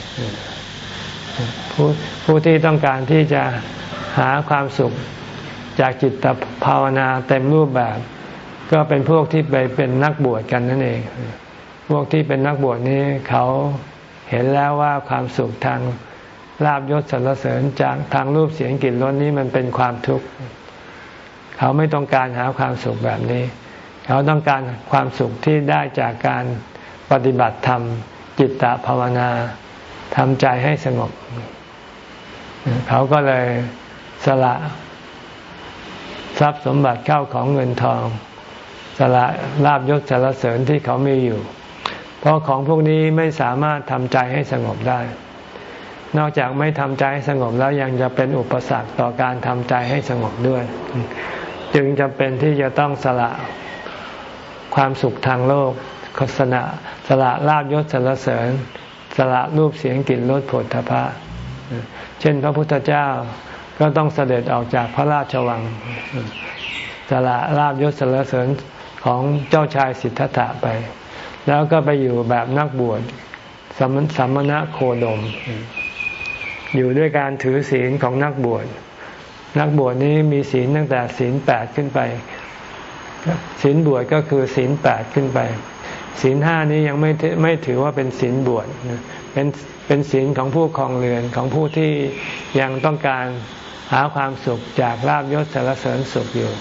ผู้ผู้ที่ต้องการที่จะหาความสุขจากจิตตภาวนาเต็มรูปแบบ ก็เป็นพวกที่ไปเป็นนักบวชกันนั่นเอง พวกที่เป็นนักบวชนี้เขา เห็นแล้วว่าความสุขทางลาบยศสรรเสริญจากทางรูปเสียงกลิ่นรสนี้มันเป็นความทุกข์เขาไม่ต้องการหาความสุขแบบนี้ เขาต้องการความสุขที่ได้จากการปฏิบัติธรรม จิตตภาวนาทำใจให้สงบ เขาก็เลยสละทรัพย์สมบัติเข้าของเงินทอง สละลาบยศสรรเสริญที่เขามีอยู่ เพราะของพวกนี้ไม่สามารถทำใจให้สงบได้ นอกจากไม่ทำใจให้สงบแล้วยังจะเป็นอุปสรรคต่อการทำใจให้สงบด้วย จึงจะเป็นที่จะต้องสละความสุขทางโลกโฆษณะสละลาบยศสรรเสริญ สละรูปเสียงกลิ่นรสผลทพะเช่นพระพุทธเจ้าก็ต้องเสด็จออกจากพระราชวัง สละลาบยศสรรเสริญของเจ้าชายสิทธัตถะไป แล้วก็ไปอยู่แบบนักบวชสมสมณะโคดม อยู่ด้วยการถือศีลของนักบวช นักบวชนี้มีศีลตั้งแต่ศีลแปดขึ้นไป ศีลบวชก็คือศีลแปดขึ้นไป ศีลห้านี้ยังไม่ไม่ถือว่าเป็นศีลบวช เป็นเป็นศีลของผู้ครองเรือนของผู้ที่ยังต้องการหาความสุขจากลาบยศสารเสริญสุขอยู่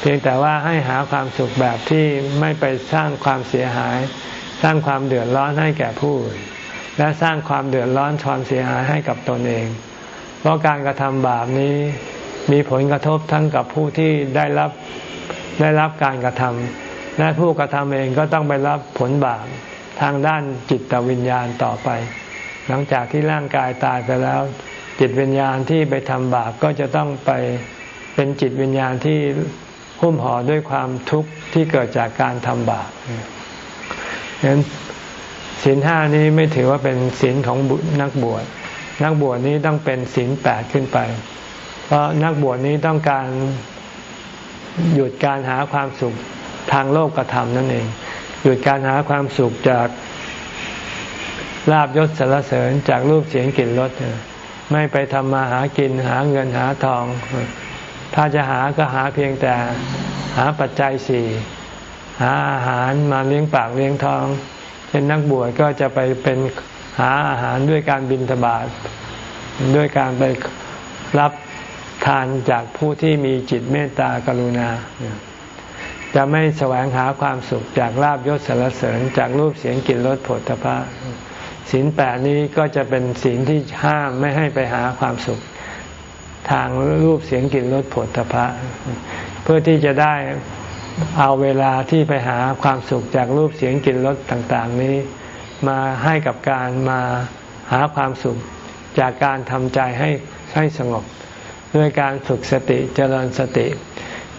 เพียงแต่ว่าให้หาความสุขแบบที่ไม่ไปสร้างความเสียหาย สร้างความเดือดร้อนให้แก่ผู้อื่นและสร้างความเดือดร้อนความเสียหายให้กับตนเอง เพราะการกระทำบาปนี้มีผลกระทบทั้งกับผู้ที่ได้รับได้รับการกระทำและผู้กระทำเองก็ต้องไปรับผลบาปทางด้านจิตวิญญาณต่อไป หลังจากที่ร่างกายตายไปแล้ว จิตวิญญาณที่ไปทำบาปก็จะต้องไปเป็นจิตวิญญาณที่ หุ้มห่อด้วยความทุกข์ที่เกิดจากการทำบาปฉะนั้นศีลห้านี้ไม่ถือว่าเป็นศีลของนักบวช นักบวชนี้ต้องเป็นศีลแปดขึ้นไป เพราะนักบวชนี้ต้องการหยุดการหาความสุขทางโลกกระทำนั่นเอง หยุดการหาความสุขจากลาบยศสารเสริญจากรูปเสียงกลิ่นรสไม่ไปทำมาหากินหาเงินหาทอง ถ้าจะหาก็หาเพียงแต่หาปัจจัยสี่หาอาหารมาเลี้ยงปากเลี้ยงท้องเป็นนักบวชก็จะไปเป็นหาอาหารด้วยการบินทบาทด้วยการไปรับทานจากผู้ที่มีจิตเมตตากรุณา จะไม่แสวงหาความสุขจากลาบยศสารเสริญจากรูปเสียงกลิ่นรสผลพระศีลแปดนี้ก็จะเป็นศีลที่ห้ามไม่ให้ไปหาความสุข ทางรูปเสียงกลิ่นรสผลพระเพื่อที่จะได้เอาเวลาที่ไปหาความสุขจากรูปเสียงกลิ่นรสต่าง ๆ นี้ มาให้กับการมาหาความสุขจากการทำใจให้ให้สงบ ด้วยการฝึกสติเจริญสติ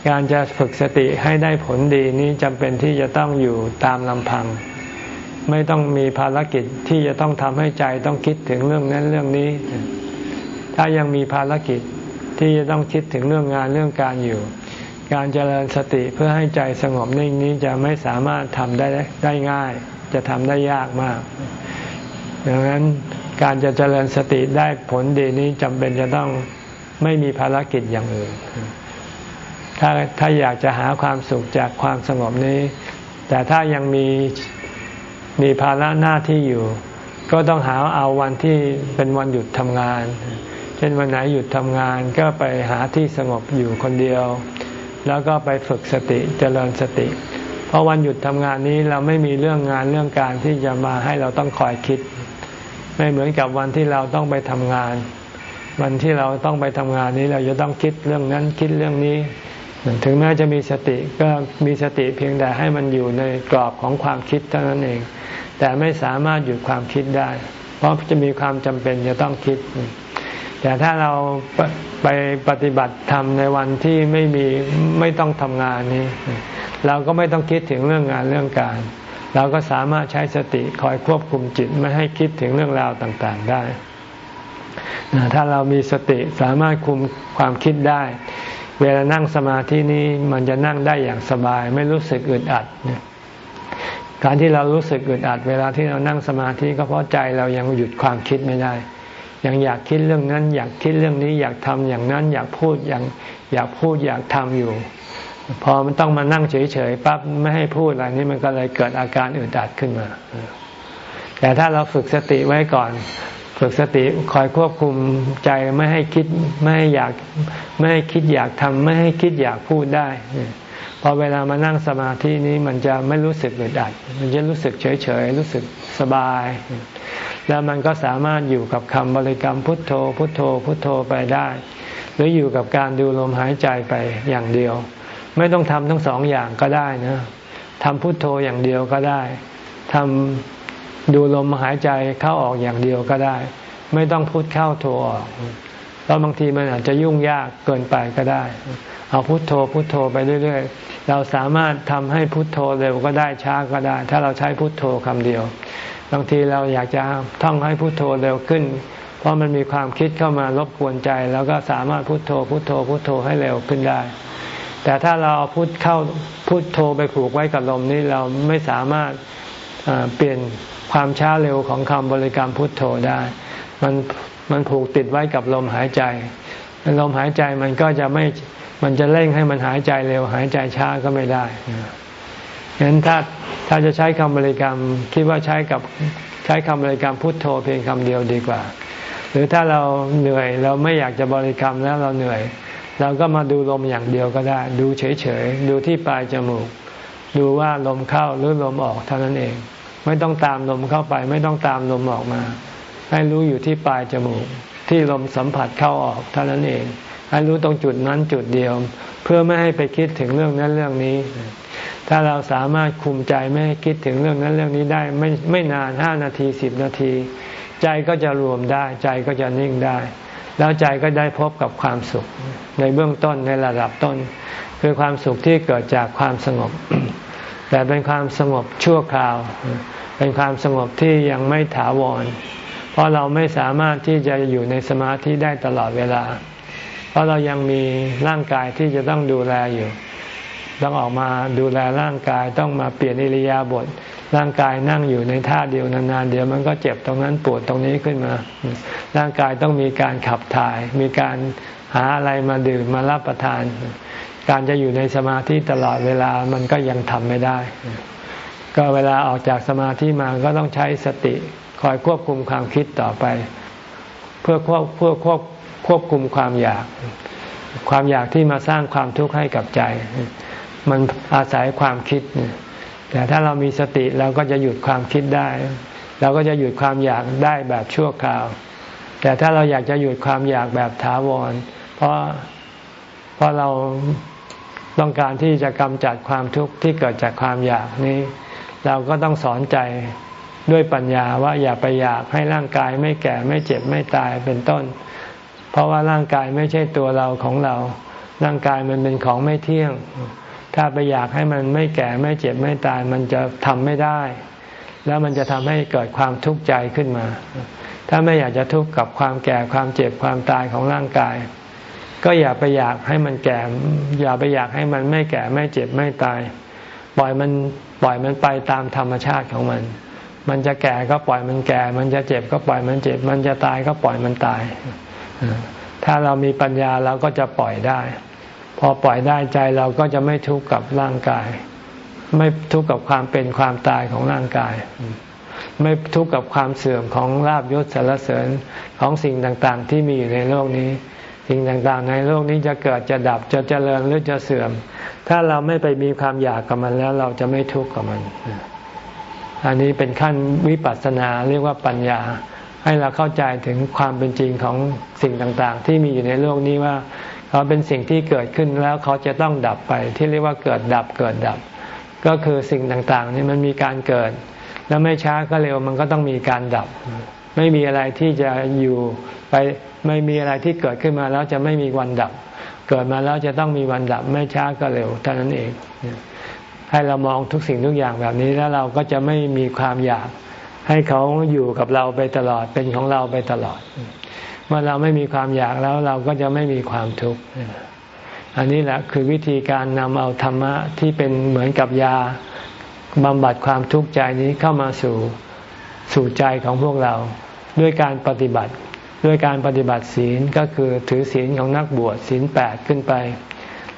การจะฝึกสติให้ได้ผลดีนี้จำเป็นที่จะต้องอยู่ตามลำพัง ไม่ต้องมีภารกิจที่จะต้องทำให้ใจต้องคิดถึงเรื่องนั้นเรื่องนี้ ถ้ายังมีภารกิจที่จะต้องคิดถึงเรื่องงานเรื่องการอยู่ การเจริญสติเพื่อให้ใจสงบนิ่งนี้จะไม่สามารถทำได้ได้ง่าย จะทำได้ยากมาก ดังนั้นการจะเจริญสติได้ผลดีนี้จำเป็นจะต้องไม่มีภารกิจอย่างอื่น ถ้าถ้าอยากจะหาความสุขจากความสงบนี้ แต่ถ้ายังมีมีภาระหน้าที่อยู่ ก็ต้องหาเอาวันที่เป็นวันหยุดทำงาน ช่นวันไหนหยุดทำงานก็ไปหาที่สงบอยู่คนเดียว แล้วก็ไปฝึกสติเจริญสติ เพราะวันหยุดทำงานนี้เราไม่มีเรื่องงานเรื่องการที่จะมาให้เราต้องคอยคิด ไม่เหมือนกับวันที่เราต้องไปทำงาน วันที่เราต้องไปทำงานนี้เราจะต้องคิดเรื่องนั้นคิดเรื่องนี้ ถึงแม้จะมีสติก็มีสติเพียงแต่ให้มันอยู่ในกรอบของความคิดเท่านั้นเอง แต่ไม่สามารถหยุดความคิดได้ เพราะจะมีความจำเป็นจะต้องคิด แต่ถ้าเราไปปฏิบัติธรรมในวันที่ไม่มีไม่ต้องทำงานนี้ เราก็ไม่ต้องคิดถึงเรื่องงานเรื่องการ เราก็สามารถใช้สติคอยควบคุมจิตไม่ให้คิดถึงเรื่องราวต่างๆได้ ถ้าเรามีสติสามารถคุมความคิดได้ เวลานั่งสมาธินี้มันจะนั่งได้อย่างสบาย ไม่รู้สึกอึดอัดการที่เรารู้สึกอึดอัดเวลาที่เรานั่งสมาธิก็เพราะใจเรายังหยุดความคิดไม่ได้ ยังอยากคิดเรื่องนั้น อยากคิดเรื่องนี้อยากทำอย่างนั้น อยากพูดอย่างอยากพูดอยากทำอยู่ พอมันต้องมานั่งเฉยๆปั๊บไม่ให้พูดอะไรนี้มันก็เลยเกิดอาการอึดอัดขึ้นมา แต่ถ้าเราฝึกสติไว้ก่อน ฝึกสติคอยควบคุมใจไม่ให้คิดไม่ให้อยากไม่ให้คิดอยากทำไม่ให้คิดอยากพูดได้ พอเวลามานั่งสมาธินี้มันจะไม่รู้สึกอึดอัด มันจะรู้สึกเฉยๆรู้สึกสบาย แล้วมันก็สามารถอยู่กับคำบริกรรมพุทโธ พุทโธ พุทโธไปได้ หรืออยู่กับการดูลมหายใจไปอย่างเดียว ไม่ต้องทำทั้งสองอย่างก็ได้นะทำพุทโธอย่างเดียวก็ได้ทำดูลมหายใจเข้าออกอย่างเดียวก็ได้ ไม่ต้องพุทเข้าโธออกเพราะบางทีมันอาจจะยุ่งยากเกินไปก็ได้ เอาพุทโธพุทโธไปเรื่อย ๆ เราสามารถทำให้พุทโธเร็วก็ได้ช้าก็ได้ ถ้าเราใช้พุทโธคำเดียวบางทีเราอยากจะท่องให้พุโทโธเร็วขึ้น เพราะมันมีความคิดเข้ามารบกวนใจ แล้วก็สามารถพุโทโธพุโทโธพุโทโธให้เร็วขึ้นได้ แต่ถ้าเราเอาพุทเข้าพุทโธไปผูกไว้กับลมนี้เราไม่สามารถเปลี่ยนความช้าเร็วของคำบริกรรมพุทโธได้ มันมันผูกติดไว้กับลมหายใจ ลมหายใจมันก็จะไม่ มันจะเร่งให้มันหายใจเร็ว หายใจช้าก็ไม่ได้ฉะนั้นถ้าถ้าจะใช้คำบริกรรมคิดว่าใช้กับใช้คำบริกรรมพุทโธเพียงคำเดียวดีกว่า หรือถ้าเราเหนื่อยเราไม่อยากจะบริกรรมแล้วเราเหนื่อย เราก็มาดูลมอย่างเดียวก็ได้ ดูเฉยๆดูที่ปลายจมูก ดูว่าลมเข้าหรือลมออกเท่านั้นเอง ไม่ต้องตามลมเข้าไป ไม่ต้องตามลมออกมา ให้รู้อยู่ที่ปลายจมูก ที่ลมสัมผัสเข้าออกเท่านั้นเอง ให้รู้ตรงจุดนั้นจุดเดียว เพื่อไม่ให้ไปคิดถึงเรื่องนั้นเรื่องนี้ ถ้าเราสามารถคุมใจไม่ให้คิดถึงเรื่องนั้นเรื่องนี้ได้ ไม่ไม่นานห้านาทีสิบนาที ใจก็จะรวมได้ใจก็จะนิ่งได้ แล้วใจก็ได้พบกับความสุขในเบื้องต้นในระดับต้น คือความสุขที่เกิดจากความสงบ แต่เป็นความสงบชั่วคราว เป็นความสงบที่ยังไม่ถาวร เพราะเราไม่สามารถที่จะอยู่ในสมาธิได้ตลอดเวลา เพราะเรายังมีร่างกายที่จะต้องดูแลอยู่ ต้องออกมาดูแลร่างกายต้องมาเปลี่ยนอิริยาบถร่างกายนั่งอยู่ในท่าเดียวนานๆเดี๋ยวมันก็เจ็บตรงนั้นปวดตรงนี้ขึ้นมา ร่างกายต้องมีการขับถ่าย มีการหาอะไรมาดื่มมารับประทาน การจะอยู่ในสมาธิตลอดเวลามันก็ยังทำไม่ได้ ก็เวลาออกจากสมาธิมาก็ต้องใช้สติ คอยควบคุมความคิดต่อไป เพื่อควบเพื่อควบ ควบคุมความอยาก ความอยากที่มาสร้างความทุกข์ให้กับใจ มันอาศัยความคิด แต่ถ้าเรามีสติเราก็จะหยุดความคิดได้ เราก็จะหยุดความอยากได้แบบชั่วคราว แต่ถ้าเราอยากจะหยุดความอยากแบบถาวร เพราะเพราะเราต้องการที่จะกำจัดความทุกข์ที่เกิดจากความอยากนี้ เราก็ต้องสอนใจด้วยปัญญาว่าอย่าไปอยากให้ร่างกายไม่แก่ไม่เจ็บไม่ตายเป็นต้น เพราะว่าร่างกายไม่ใช่ตัวเราของเรา ร่างกายมันเป็นของไม่เที่ยง ถ้าไปอยากให้มันไม่แก่ไม่เจ็บไม่ตายมันจะทำไม่ได้ แล้วมันจะทำให้เกิดความทุกข์ใจขึ้นมา ถ้าไม่อยากจะทุกข์กับความแก่ความเจ็บความตายของร่างกาย ก็อย่าไปอยากให้มันแก่ อย่าไปอยากให้มันไม่แก่ไม่เจ็บไม่ตาย ปล่อยมันปล่อยมันไปตามธรรมชาติของมันมันจะแก่ก็ปล่อยมันแก่ มันจะเจ็บก็ปล่อยมันเจ็บ มันจะตายก็ปล่อยมันตาย ถ้าเรามีปัญญาเราก็จะปล่อยได้ พอปล่อยได้ใจเราก็จะไม่ทุกข์กับร่างกาย ไม่ทุกข์กับความเป็นความตายของร่างกาย ไม่ทุกข์กับความเสื่อมของลาบยศสารเสริญของสิ่งต่างๆ ที่มีอยู่ในโลกนี้ สิ่งต่างๆ ในโลกนี้จะเกิดจะดับจะเจริญหรือจะเสื่อม ถ้าเราไม่ไปมีความอยากกับมันแล้วเราจะไม่ทุกข์กับมัน อันนี้เป็นขั้นวิปัสสนาเรียกว่าปัญญา ให้เราเข้าใจถึงความเป็นจริงของสิ่งต่างๆ ที่มีอยู่ในโลกนี้ว่าเขาเป็นสิ่งที่เกิดขึ้นแล้วเขาจะต้องดับไป ที่เรียกว่าเกิดดับเกิดดับ ก็คือสิ่งต่างๆนี่มันมีการเกิด แล้วไม่ช้าก็เร็วมันก็ต้องมีการดับ ไม่มีอะไรที่จะอยู่ไปไม่มีอะไรที่เกิดขึ้นมาแล้วจะไม่มีวันดับ เกิดมาแล้วจะต้องมีวันดับ ไม่ช้าก็เร็วเท่านั้นเองให้เรามองทุกสิ่งทุกอย่างแบบนี้แล้วเราก็จะไม่มีความอยาก ให้เขาอยู่กับเราไปตลอดเป็นของเราไปตลอด เมื่อเราไม่มีความอยากแล้วเราก็จะไม่มีความทุกข์อันนี้แหละคือวิธีการนำเอาธรรมะที่เป็นเหมือนกับยาบำบัดความทุกข์ใจนี้เข้ามาสู่สู่ใจของพวกเรา ด้วยการปฏิบัติ ด้วยการปฏิบัติศีลก็คือถือศีลของนักบวชศีลแปดขึ้นไป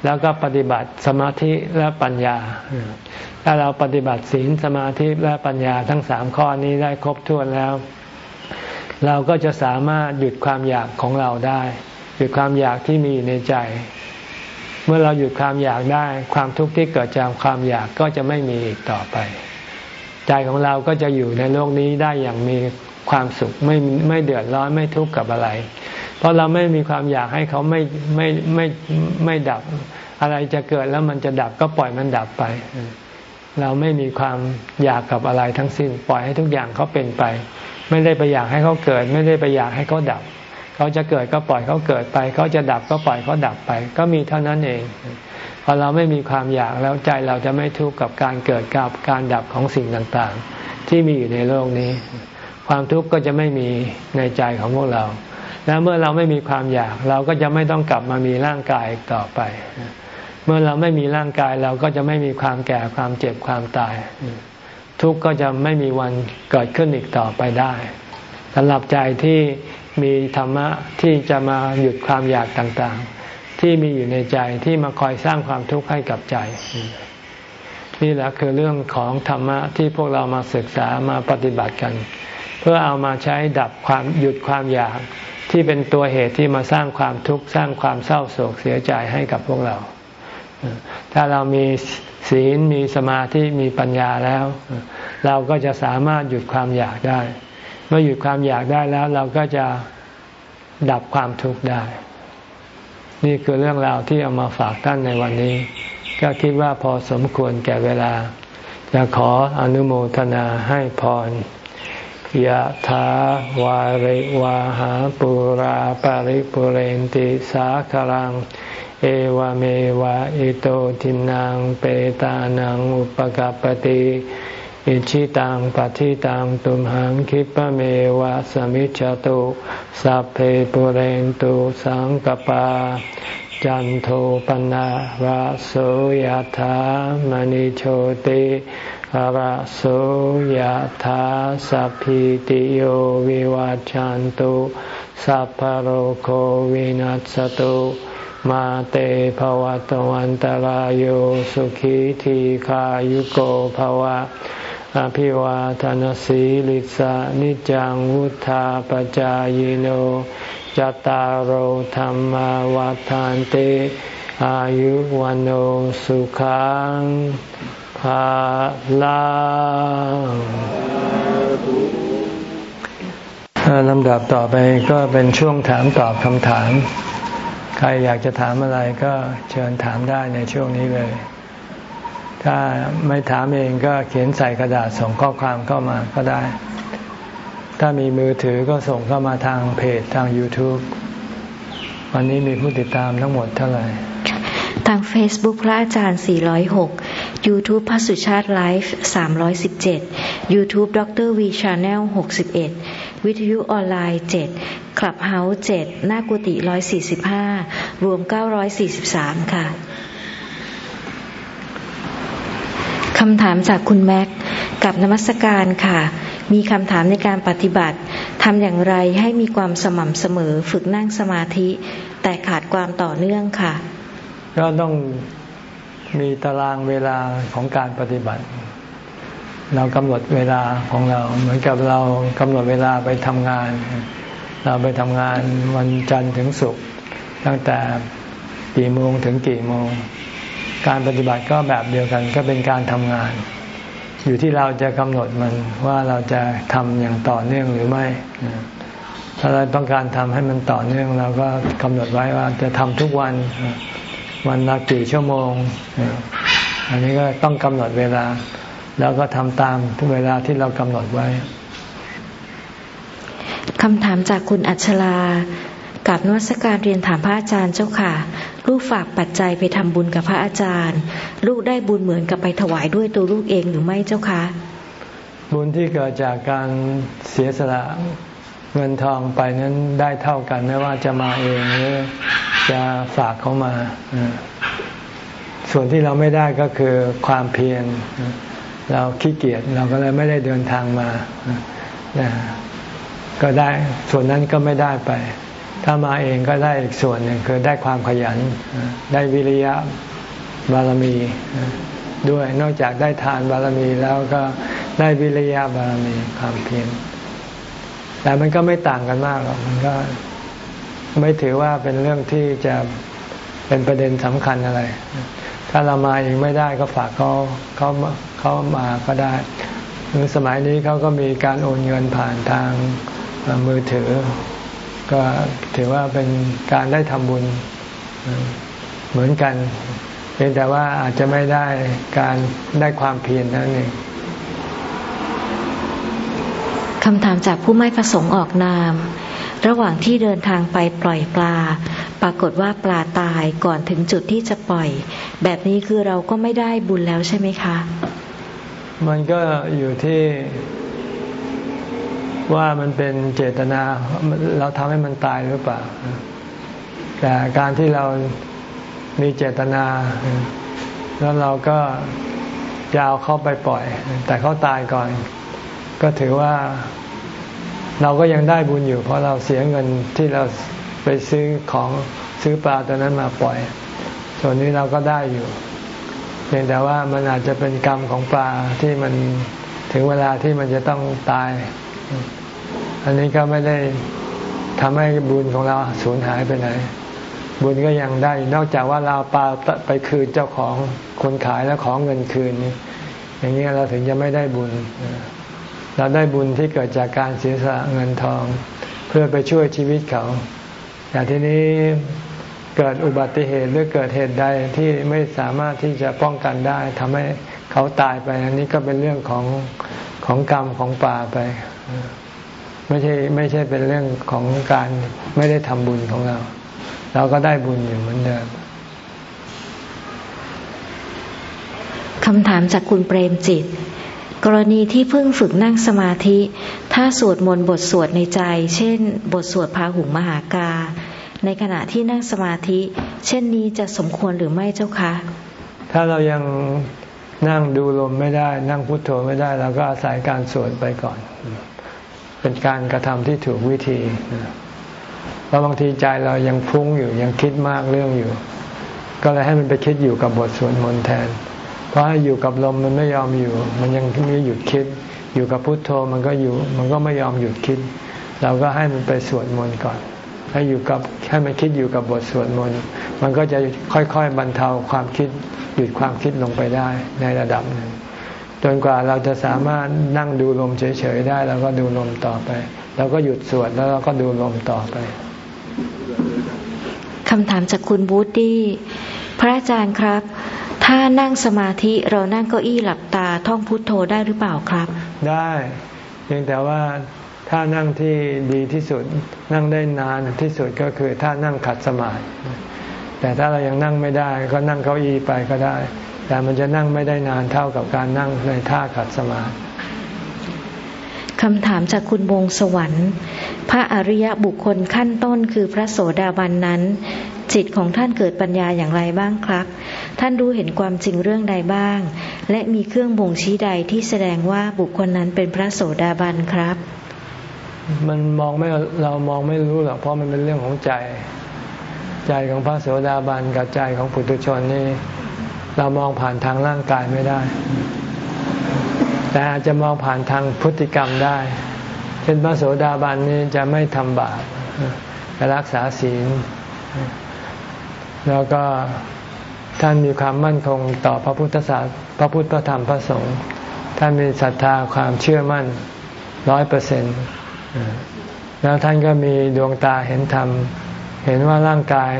แล้วก็ปฏิบัติสมาธิและปัญญา ถ้าเราปฏิบัติศีลสมาธิและปัญญาทั้งสามข้อนี้ได้ครบถ้วนแล้ว เราก็จะสามารถหยุดความอยากของเราได้ หยุดความอยากที่มีในใจ เมื่อเราหยุดความอยากได้ ความทุกข์ที่เกิดจากความอยากก็จะไม่มีอีกต่อไป ใจของเราก็จะอยู่ในโลกนี้ได้อย่างมีความสุขไม่ไม่เดือดร้อนไม่ทุกข์กับอะไร เพราะเราไม่มีความอยากให้เขาไม่ไม่ไม่ไม่ดับ อะไรจะเกิดแล้วมันจะดับก็ปล่อยมันดับไป เราไม่มีความอยากกับอะไรทั้งสิ้น ปล่อยให้ทุกอย่างเขาเป็นไป ไม่ได้ไปอยากให้เขาเกิด ไม่ได้ไปอยากให้เขาดับ เขาจะเกิดก็ปล่อยเขาเกิดไป เขาจะดับก็ปล่อยเขาดับไป ก็มีเท่านั้นเองพอเราไม่มีความอยากแล้วใจเราจะไม่ทุกข์กับการเกิดกับการดับของสิ่งต่างๆ ที่มีอยู่ในโลกนี้ ความทุกข์ก็จะไม่มีในใจของพวกเรา แล้วเมื่อเราไม่มีความอยาก เราก็จะไม่ต้องกลับมามีร่างกายต่อไป เมื่อเราไม่มีร่างกายเราก็จะไม่มีความแก่ความเจ็บความตาย ทุกข์ก็จะไม่มีวันเกิดขึ้นอีกต่อไปได้สำหรับใจที่มีธรรมะที่จะมาหยุดความอยากต่างๆ ที่มีอยู่ในใจที่มาคอยสร้างความทุกข์ให้กับใจ นี่แหละคือเรื่องของธรรมะที่พวกเรามาศึกษามาปฏิบัติกัน เพื่อเอามาใช้ดับความหยุดความอยาก ที่เป็นตัวเหตุที่มาสร้างความทุกข์สร้างความเศร้าโศกเสียใจให้กับพวกเรา ถ้าเรามีศีลมีสมาธิมีปัญญาแล้ว เราก็จะสามารถหยุดความอยากได้ เมื่อหยุดความอยากได้แล้วเราก็จะดับความทุกข์ได้ นี่คือเรื่องราวที่เอามาฝากท่านในวันนี้ ก็คิดว่าพอสมควรแก่เวลา จะขออนุโมทนาให้พร ยะถาวาริวาหาปุราปาริปุเรนติสาคลัง เอวเมวะอิโตทินังเปตานังอุปกปติอิชิตังปฏิตังตุมหังคิปะเมวะสมิจจตุสัพเพปุเรนตุสังกปา จันโทปนะระโสยธามณิโชติ ระโสยธาสัพพิติโยวิวัจจันตุสัพพโรโควินัสตุมาเตภวตวันตารโยสุขีทีขายุโกภวะ อภิวาทานสีลิสานิจังวุธาปจายโนจตารโหธรรมวาทานเต อายุวันโอสุขัง ภาลังลำดับต่อไปก็เป็นช่วงถามตอบคำถาม ใครอยากจะถามอะไรก็เชิญถามได้ในช่วงนี้เลย ถ้าไม่ถามเองก็เขียนใส่กระดาษส่งข้อความเข้ามาก็ได้ ถ้ามีมือถือก็ส่งเข้ามาทางเพจทาง YouTube วันนี้มีผู้ติดตามทั้งหมดเท่าไหร่
ทาง Facebook พระอาจารย์ 406 YouTube พระสุชาติไลฟ์317 YouTube ดร. V Channel 61 วิทยุออนไลน์ 7 Clubhouse 7หน้ากุฏิ145 รวม 943 ค่ะคำถามจากคุณแม็กกับนมัสการค่ะ มีคำถามในการปฏิบัติทำอย่างไรให้มีความสม่ำเสมอฝึกนั่งสมาธิ แต่ขาดความต่อเนื่องค่ะ
ก็ต้อง มีตารางเวลาของการปฏิบัติ เรากำหนดเวลาของเรา เหมือนกับเรากำหนดเวลาไปทำงาน เราไปทำงานวันจันทร์ถึงศุกร์ตั้งแต่กี่โมงถึงกี่โมง การปฏิบัติก็แบบเดียวกันก็เป็นการทำงาน อยู่ที่เราจะกำหนดมันว่าเราจะทำอย่างต่อเนื่องหรือไม่ถ้าเราต้องการทำให้มันต่อเนื่องเราก็กำหนดไว้ว่าจะทำทุกวัน วันละกี่ชั่วโมง อันนี้ก็ต้องกำหนดเวลา แล้วก็ทำตามทุกเวลาที่เรากำหนดไว้
คำถามจากคุณอัชลากับนวัตการเรียนถามพระอาจารย์เจ้าค่ะ ลูกฝากปัจจัยไปทำบุญกับพระอาจารย์ ลูกได้บุญเหมือนกับไปถวายด้วยตัวลูกเองหรือไม่เจ้าคะ
บุญที่เกิดจากการเสียสละเงินทองไปนั้นได้เท่ากันไม่ว่าจะมาเองหรือ จะฝากเขามา ส่วนที่เราไม่ได้ก็คือความเพียรเราขี้เกียจเราก็เลยไม่ได้เดินทางมาก็ได้ส่วนนั้นก็ไม่ได้ไป ถ้ามาเองก็ได้อีกส่วนหนึ่งคือได้ความขยัน ได้วิริยะบารมีด้วยนอกจากได้ทานบารมีแล้วก็ได้วิริยะบารมีความเพียรแต่มันก็ไม่ต่างกันมากหรอกมันก็ ไม่ถือว่าเป็นเรื่องที่จะเป็นประเด็นสำคัญอะไร ถ้าเรามาเองไม่ได้ก็ฝากเขาเขาเขามาก็ได้หรือสมัยนี้เขาก็มีการโอนเงินผ่านทางมือถือ ก็ถือว่าเป็นการได้ทำบุญเหมือนกันเพียงแต่ว่าอาจจะไม่ได้การได้ความเพียรนั่นเอง
คำถามจากผู้ไม่ประสงค์ออกนาม ระหว่างที่เดินทางไปปล่อยปลา ปรากฏว่าปลาตายก่อนถึงจุดที่จะปล่อย แบบนี้คือเราก็ไม่ได้บุญแล้วใช่ไหมคะ
มันก็อยู่ที่ว่ามันเป็นเจตนาเราทำให้มันตายหรือเปล่า แต่การที่เรามีเจตนา แล้วเราก็จะเอาเขาไปปล่อย แต่เขาตายก่อน ก็ถือว่า เราก็ยังได้บุญอยู่ เพราะเราเสียเงินที่เราไปซื้อของซื้อปลาตัวนั้นมาปล่อย ส่วนนี้เราก็ได้อยู่เพียงแต่ว่ามันอาจจะเป็นกรรมของปลาที่มันถึงเวลาที่มันจะต้องตาย อันนี้ก็ไม่ได้ทำให้บุญของเราสูญหายไปไหน บุญก็ยังได้ นอกจากว่าเราปลาไปคืนเจ้าของคนขายแล้วของเงินคืนนี้อย่างนี้เราถึงจะไม่ได้บุญ เราได้บุญที่เกิดจากการเสียสละเงินทอง เพื่อไปช่วยชีวิตเขา แต่ทีนี้เกิดอุบัติเหตุหรือเกิดเหตุใดที่ไม่สามารถที่จะป้องกันได้ทำให้เขาตายไป อันนี้ก็เป็นเรื่องของของกรรมของป่าไป ไม่ใช่ไม่ใช่เป็นเรื่องของการไม่ได้ทำบุญของเรา เราก็ได้บุญอยู่เหมือนเดิม
คำถามจากคุณเปรมจิต กรณีที่เพิ่งฝึกนั่งสมาธิ ถ้าสวดมนต์บทสวดในใจ เช่น บทสวดพาหุงมหากา ในขณะที่นั่งสมาธิ เช่นนี้จะสมควรหรือไม่เจ้าคะ
ถ้าเรายังนั่งดูลมไม่ได้ นั่งพุทโธไม่ได้เราก็อาศัยการสวดไปก่อน เป็นการกระทำที่ถูกวิธีเราบางทีใจเรายังพุ่งอยู่ยังคิดมากเรื่องอยู่ ก็เลยให้มันไปคิดอยู่กับบทสวดมนต์แทน พราะอยู่กับลมมันไม่ยอมอยู่ มันยังไม่หยุดคิด อยู่กับพุทโธมันก็อยู่ มันก็ไม่ยอมหยุดคิด เราก็ให้มันไปสวดมนต์ก่อน ให้อยู่กับให้มันคิดอยู่กับบทสวดมนต์มันก็จะค่อยๆบรรเทาความคิด หยุดความคิดลงไปได้ในระดับหนึ่งจนกว่าเราจะสามารถนั่งดูลมเฉยๆได้เราก็ดูลมต่อไปเราก็หยุดสวดแล้วเราก็ดูลมต่อไป
คำถามจากคุณบูดดี้พระอาจารย์ครับ ถ้านั่งสมาธิเรานั่งเก้าอี้หลับตาท่องพุทโธได้หรือเปล่าครับ
ได้เพียงแต่ว่าถ้านั่งที่ดีที่สุดนั่งได้นานที่สุดก็คือถ้านั่งขัดสมาธิแต่ถ้าเรายังนั่งไม่ได้ก็นั่งเก้าอี้ไปก็ได้ แต่มันจะนั่งไม่ได้นานเท่ากับการนั่งในท่าขัดสมาธิ
คำถามจากคุณวงสวรรค์ พระอริยบุคคลขั้นต้นคือพระโสดาบันนั้น จิตของท่านเกิดปัญญาอย่างไรบ้างครับ ท่านรู้เห็นความจริงเรื่องใดบ้าง และมีเครื่องบ่งชี้ใดที่แสดงว่าบุคคลนั้นเป็นพระโสดาบันครับ
มันมองไม่เรามองไม่รู้หรอกเพราะมันเป็นเรื่องของใจ ใจของพระโสดาบันกับใจของปุถุชนนี่เรามองผ่านทางร่างกายไม่ได้ แต่อาจจะมองผ่านทางพฤติกรรมได้ เช่นพระโสดาบันนี้จะไม่ทำบาปจะรักษาศีล แล้วก็ ท่านมีความมั่นคงต่อพระพุทธศาสนาพระพุทธพระธรรมพระสงฆ์ท่านมีศรัทธาความเชื่อมั่นร้อยเปอร์เซ็นต์แล้วท่านก็มีดวงตาเห็นธรรม เห็นว่าร่างกาย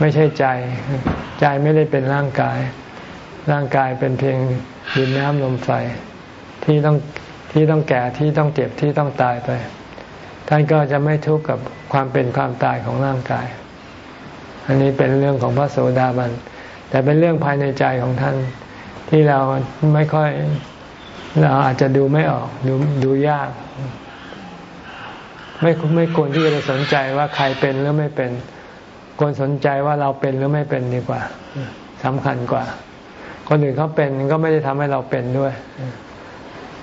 ไม่ใช่ใจ ใจไม่ได้เป็นร่างกาย ร่างกายเป็นเพียงดินน้ำลมไฟ ที่ต้องที่ต้องแก่ที่ต้องเจ็บที่ต้องตายไป ท่านก็จะไม่ทุกข์กับความเป็นความตายของร่างกาย อันนี้เป็นเรื่องของพระโสดาบัน แต่เป็นเรื่องภายในใจของท่าน ที่เราไม่ค่อยเราอาจจะดูไม่ออกดูดูยาก ไม่ไม่ควรที่จะสนใจว่าใครเป็นหรือไม่เป็นควรสนใจว่าเราเป็นหรือไม่เป็นดีกว่าสำคัญกว่า คนอื่นเขาเป็นก็ไม่ได้ทำให้เราเป็นด้วย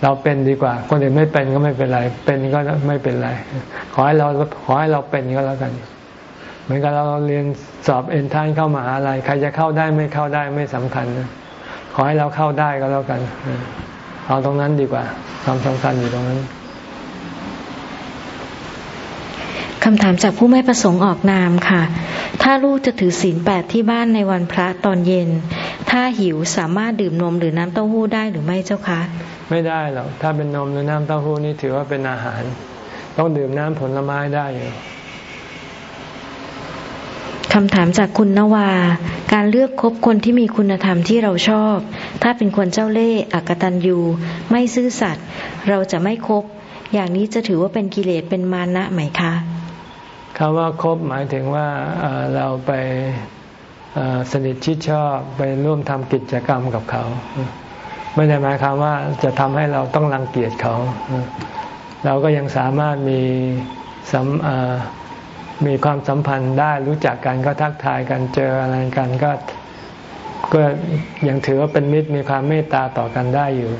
เราเป็นดีกว่า คนอื่นไม่เป็นก็ไม่เป็นไร เป็นก็ไม่เป็นไร ขอให้เราขอให้เราเป็นก็แล้วกัน เหมือนกับเราเรียนสอบเอ็นทานเข้ามาอะไรใครจะเข้าได้ไม่เข้าได้ไม่สำคัญ ขอให้เราเข้าได้ก็แล้วกันเอาตรงนั้นดีกว่าความสำคัญอยู่ตรงนั้น
คำถามจากผู้ไม่ประสงค์ออกนามค่ะ ถ้าลูกจะถือศีลแปดที่บ้านในวันพระตอนเย็น ถ้าหิวสามารถดื่มนมหรือน้ำเต้าหู้ได้หรือไม่เจ้าคะ
ไม่ได้หรอก ถ้าเป็นนมหรือน้ำเต้าหู้นี่ถือว่าเป็นอาหาร ต้องดื่มน้ำผลไม้ได้อยู่
คำถามจากคุณนวา การเลือกคบคนที่มีคุณธรรมที่เราชอบ ถ้าเป็นคนเจ้าเล่ห์อักตัญญูไม่ซื่อสัตย์เราจะไม่คบ อย่างนี้จะถือว่าเป็นกิเลสเป็นมานะไหมคะ
คำว่าคบหมายถึงว่าเราไปสนิทชิดชอบไปร่วมทำกิจกรรมกับเขา ไม่ได้หมายความว่าจะทำให้เราต้องรังเกียจเขา เราก็ยังสามารถมีสัม มีความสัมพันธ์ได้รู้จักกันก็ทักทายกันเจออะไรกันก็ก็ยังถือว่าเป็นมิตรมีความเมตตาต่อกันได้อยู่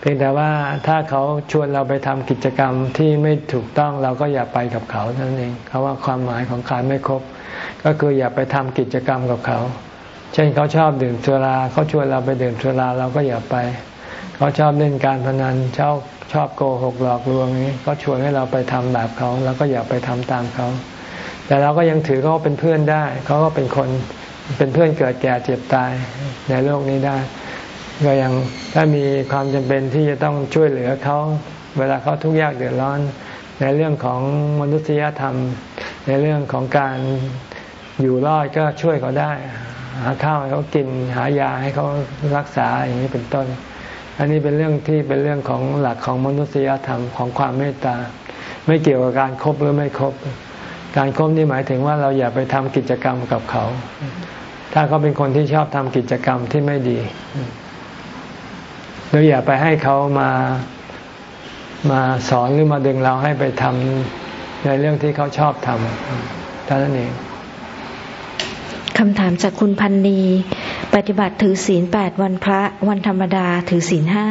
เพียงแต่ว่าถ้าเขาชวนเราไปทำกิจกรรมที่ไม่ถูกต้องเราก็อย่าไปกับเขานั่นเองเขาว่าความหมายของการไม่ครบ ก็คืออย่าไปทำกิจกรรมกับเขา เช่นเขาชอบดื่มสุราเขาชวนเราไปดื่มสุราเราก็อย่าไป เขาชอบเล่นการพนันชอบชอบโกหกหลอกลวงนี้เขาชวนให้เราไปทำแบบเขาเราก็อย่าไปทำตามเขา แต่เราก็ยังถือเขาเป็นเพื่อนได้เขาก็เป็นคนเป็นเพื่อนเกิดแก่เจ็บตายในโลกนี้ได้ ก็ยังถ้ามีความจำเป็นที่จะต้องช่วยเหลือเขาเวลาเขาทุกข์ยากเดือดร้อน ในเรื่องของมนุษยธรรม ในเรื่องของการอยู่รอดก็ช่วยเขาได้ หาข้าวให้เขากินหายาให้เขารักษาอย่างนี้เป็นต้น อันนี้เป็นเรื่องที่เป็นเรื่องของหลักของมนุษยธรรมของความเมตตา ไม่เกี่ยวกับการครบหรือไม่ครบ การคบนี่หมายถึงว่าเราอย่าไปทำกิจกรรมกับเขา ถ้าเขาเป็นคนที่ชอบทำกิจกรรมที่ไม่ดีเราอย่าไปให้เขามามาสอนหรือมาดึงเราให้ไปทำในเรื่องที่เขาชอบทำเท่านั้นเอง
คำถามจากคุณพันนีปฏิบัติถือศีลแปดวันพระวันธรรมดาถือศีลห้า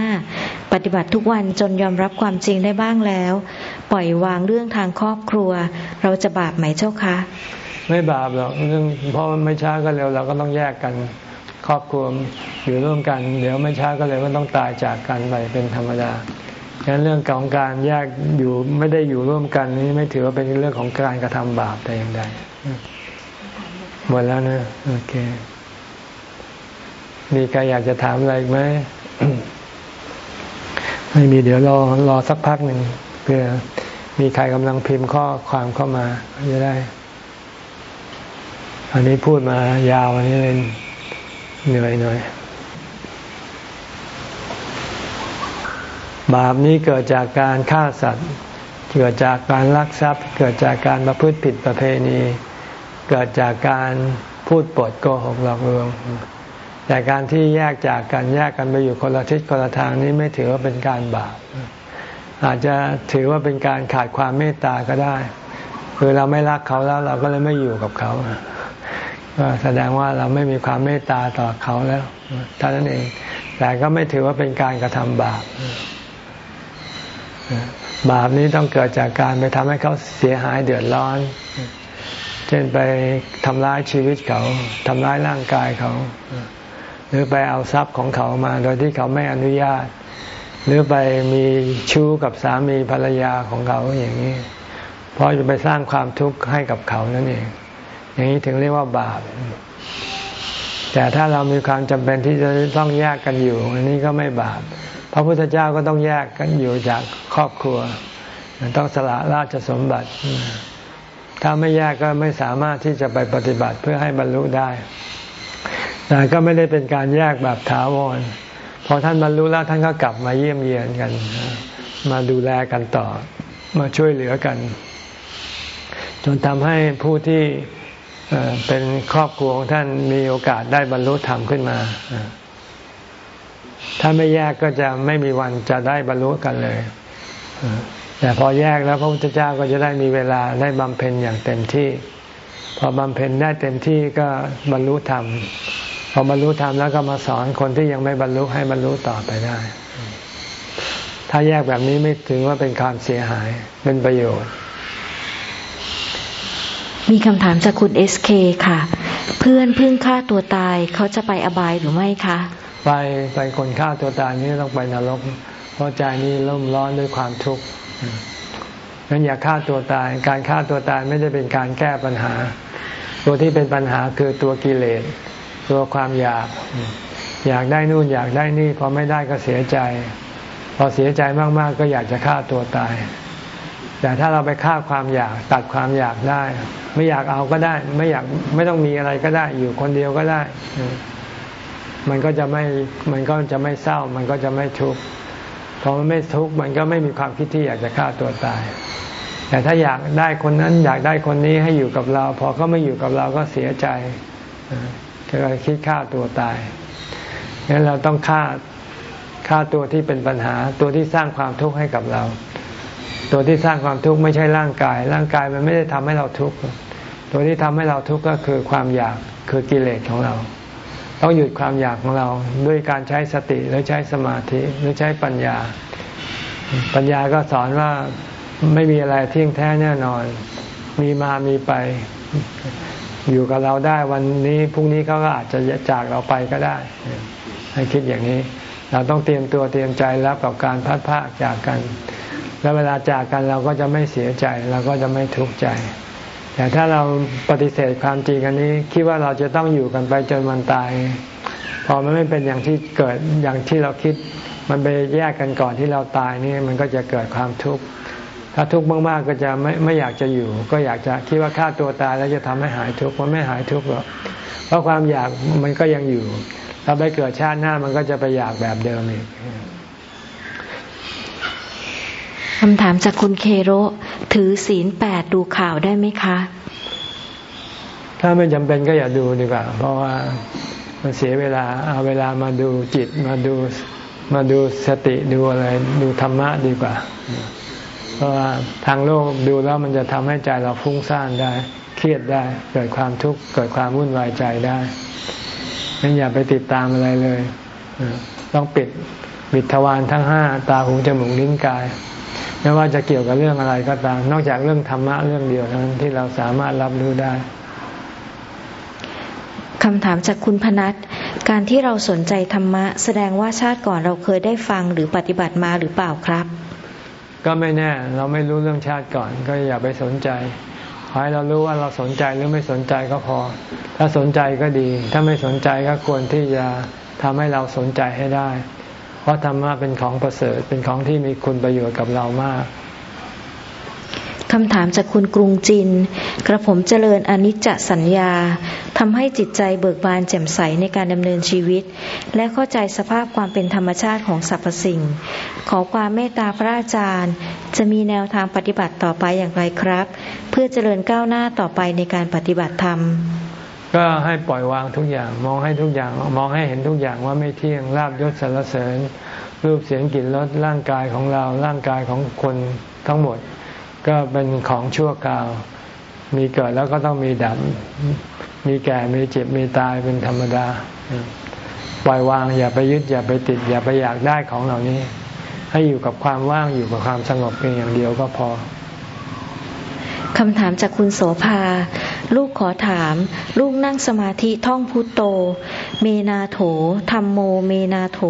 ปฏิบัติทุกวันจนยอมรับความจริงได้บ้างแล้ว ปล่อยวางเรื่องทางครอบครัว เราจะบาปไหมเจ้าคะ
ไม่บาปหรอกเรื่องเพราะมันไม่ช้าก็เร็วเราก็ต้องแยกกันครอบครัวอยู่ร่วมกัน เดี๋ยวไม่ช้าก็เลยก็ต้องตายจากกันไปเป็นธรรมดาดังนั้นเรื่องของการแยกอยู่ไม่ได้อยู่ร่วมกันนี้ไม่ถือว่าเป็นเรื่องของการกระทำบาปแต่อย่างใดหมดแล้วนะโอเค มีใครอยากจะถามอะไรไหมไม่มีเดี๋ยวรอรอสักพักหนึ่ง เพื่อมีใครกำลังพิมพ์ข้อความเข้ามาจะได้ อันนี้พูดมายาวอันนี้เลยเหนื่อยหน่อยบาปนี้เกิดจากการฆ่าสัตว์ เกิดจากการลักทรัพย์ เกิดจากการประพฤติผิดประเพณี เกิดจากการพูดปดโกหกหลอกลวง แต่การที่แยกจากกันแยกกันไปอยู่คนละทิศคนละทางนี้ไม่ถือว่าเป็นการบาป อาจจะถือว่าเป็นการขาดความเมตตาก็ได้ คือเราไม่รักเขาแล้วเราก็เลยไม่อยู่กับเขาก็แสดงว่าเราไม่มีความเมตตาต่อเขาแล้วเท่านั้นเอง แต่ก็ไม่ถือว่าเป็นการกระทำบาปบาปนี้ต้องเกิดจากการไปทำให้เขาเสียหายเดือดร้อน เช่นไปทำร้ายชีวิตเขาทำร้ายร่างกายเขา หรือไปเอาทรัพย์ของเขามา โดยที่เขาไม่อนุญาต หรือไปมีชู้กับสามีภรรยาของเขาอย่างนี้ เพราะจะไปสร้างความทุกข์ให้กับเขานั่นเอง อย่างนี้ถึงเรียกว่าบาป แต่ถ้าเรามีความจำเป็นที่จะต้องแยกกันอยู่อันนี้ก็ไม่บาป พระพุทธเจ้าก็ต้องแยกกันอยู่จากครอบครัว ต้องสละราชสมบัติ ถ้าไม่แยกก็ไม่สามารถที่จะไปปฏิบัติเพื่อให้บรรลุได้ แต่ก็ไม่ได้เป็นการแยกแบบถาวร พอท่านบรรลุแล้วท่านก็กลับมาเยี่ยมเยียนกัน มาดูแลกันต่อ มาช่วยเหลือกัน จนทำให้ผู้ที่เป็นครอบครัวของท่านมีโอกาสได้บรรลุธรรมขึ้นมา ถ้าไม่แยกก็จะไม่มีวันจะได้บรรลุกันเลย แต่พอแยกแล้วพระพุทธเจ้าก็จะได้มีเวลาได้บำเพ็ญอย่างเต็มที่ พอบำเพ็ญได้เต็มที่ก็บรรลุธรรม พอบรรลุธรรมแล้วก็มาสอนคนที่ยังไม่บรรลุให้บรรลุต่อไปได้ ถ้าแยกแบบนี้ไม่ถือว่าเป็นการเสียหายเป็นประโยชน์
มีคำถามจากคุณเอสเคค่ะ เพื่อนเพิ่งฆ่าตัวตายเขาจะไปอบายหรือไม่คะ
ไปไปคนฆ่าตัวตายนี่ต้องไปนรก เพราะใจนี้ร่มร้อนด้วยความทุกข์งั้นอย่าฆ่าตัวตาย การฆ่าตัวตายไม่ได้เป็นการแก้ปัญหา ตัวที่เป็นปัญหาคือตัวกิเลส ตัวความอยาก อยากได้นู่นอยากได้นี่พอไม่ได้ก็เสียใจ พอเสียใจมากๆ ก็อยากจะฆ่าตัวตาย แต่ถ้าเราไปฆ่าความอยากตัดความอยากได้ ไม่อยากเอาก็ได้ ไม่อยากไม่ต้องมีอะไรก็ได้ อยู่คนเดียวก็ได้ มันก็จะไม่มันก็จะไม่เศร้า มันก็จะไม่ทุกข์พอมันไม่ทุกข์มันก็ไม่มีความคิดที่อยากจะฆ่าตัวตายแต่ถ้าอยากได้คนนั้นอยากได้คนนี้ให้อยู่กับเรา พอก็ไม่อยู่กับเราก็เสียใจ ก็คิดฆ่าตัวตายงั้นเราต้องฆ่าฆ่าตัวที่เป็นปัญหา ตัวที่สร้างความทุกข์ให้กับเรา ตัวที่สร้างความทุกข์ไม่ใช่ร่างกาย ร่างกายมันไม่ได้ทำให้เราทุกข์ตัวที่ทำให้เราทุกข์ก็คือความอยากคือกิเลสของเรา ต้องหยุดความอยากของเราด้วยการใช้สติหรือใช้สมาธิหรือใช้ปัญญา ปัญญาก็สอนว่าไม่มีอะไรเที่ยงแท้แน่นอน มีมามีไป อยู่กับเราได้วันนี้พรุ่งนี้เขาก็อาจจะจากเราไปก็ได้ ให้คิดอย่างนี้ เราต้องเตรียมตัวเตรียมใจรับกับการพัดพาจากกัน แล้วเวลาจากกันเราก็จะไม่เสียใจ เราก็จะไม่ทุกข์ใจ แต่ถ้าเราปฏิเสธความจริงอันนี้ คิดว่าเราจะต้องอยู่กันไปจนวันตาย พอมันไม่เป็นอย่างที่เกิดอย่างที่เราคิด มันไปแยกกันก่อนที่เราตายนี่มันก็จะเกิดความทุกข์ ถ้าทุกข์มากๆก็จะไม่ไม่อยากจะอยู่ ก็อยากจะคิดว่าฆ่าตัวตายแล้วจะทำให้หายทุกข์มันไม่หายทุกข์หรอกเพราะความอยากมันก็ยังอยู่ถ้าไปเกิดชาติหน้ามันก็จะไปอยากแบบเดิมอีก
คำถามจากคุณเคโรถือศีลแปดดูข่าวได้ไหมคะ
ถ้าไม่จำเป็นก็อย่าดูดีกว่า เพราะว่ามันเสียเวลาเอาเวลามาดูจิตมาดูมาดูสติดูอะไร ดูธรรมะดีกว่า เพราะว่าทางโลกดูแล้วมันจะทำให้ใจเราฟุ้งซ่านได้ เครียดได้ เกิดความทุกข์ เกิดความวุ่นวายใจได้งั้นอย่าไปติดตามอะไรเลย ต้องปิดปิดทวารทั้งห้าตาหูจมูกลิ้นกาย ไม่ว่าจะเกี่ยวกับเรื่องอะไรก็ตาม นอกจากเรื่องธรรมะเรื่องเดียวเท่านั้นที่เราสามารถรับรู้ได้
คำถามจากคุณพนัทการที่เราสนใจธรรมะ แสดงว่าชาติก่อนเราเคยได้ฟังหรือปฏิบัติมาหรือเปล่าครับ
ก็ไม่แน่เราไม่รู้เรื่องชาติก่อน ก็อย่าไปสนใจขอให้เรารู้ว่าเราสนใจหรือไม่สนใจก็พอ ถ้าสนใจก็ดี ถ้าไม่สนใจก็ควรที่จะทำให้เราสนใจให้ได้ เพราะธรรมะเป็นของประเสริฐเป็นของที่มีคุณประโยชน์กับเรามาก
คำถามจากคุณกรุงจิน กระผมเจริญอนิจจสัญญาทำให้จิตใจเบิกบานแจ่มใสในการดำเนินชีวิต และเข้าใจสภาพความเป็นธรรมชาติของสรรพสิ่ง ขอความเมตตาพระอาจารย์ จะมีแนวทางปฏิบัติต่อไปอย่างไรครับ เพื่อเจริญก้าวหน้าต่อไปในการปฏิบัติธรรม
ก็ให้ปล่อยวางทุกอย่างมองให้ทุกอย่างมองให้เห็นทุกอย่างว่าไม่เที่ยงลาบยศสรรเสริญ รูปเสียงกลิ่นรสร่างกายของเราร่างกายของคนทั้งหมด ก็เป็นของชั่วคราว มีเกิดแล้วก็ต้องมีดับ มีแก่มีเจ็บมีตายเป็นธรรมดา ปล่อยวางอย่าไปยึดอย่าไปติด อย่าไปอยากได้ของเหล่านี้ ให้อยู่กับความว่างอยู่กับความสงบเพียงอย่างเดียวก็พอ
คำถามจากคุณโสภา ลูกขอถาม ลูกนั่งสมาธิท่องพุทโต เมนาโถธรรมโมเมนาโถ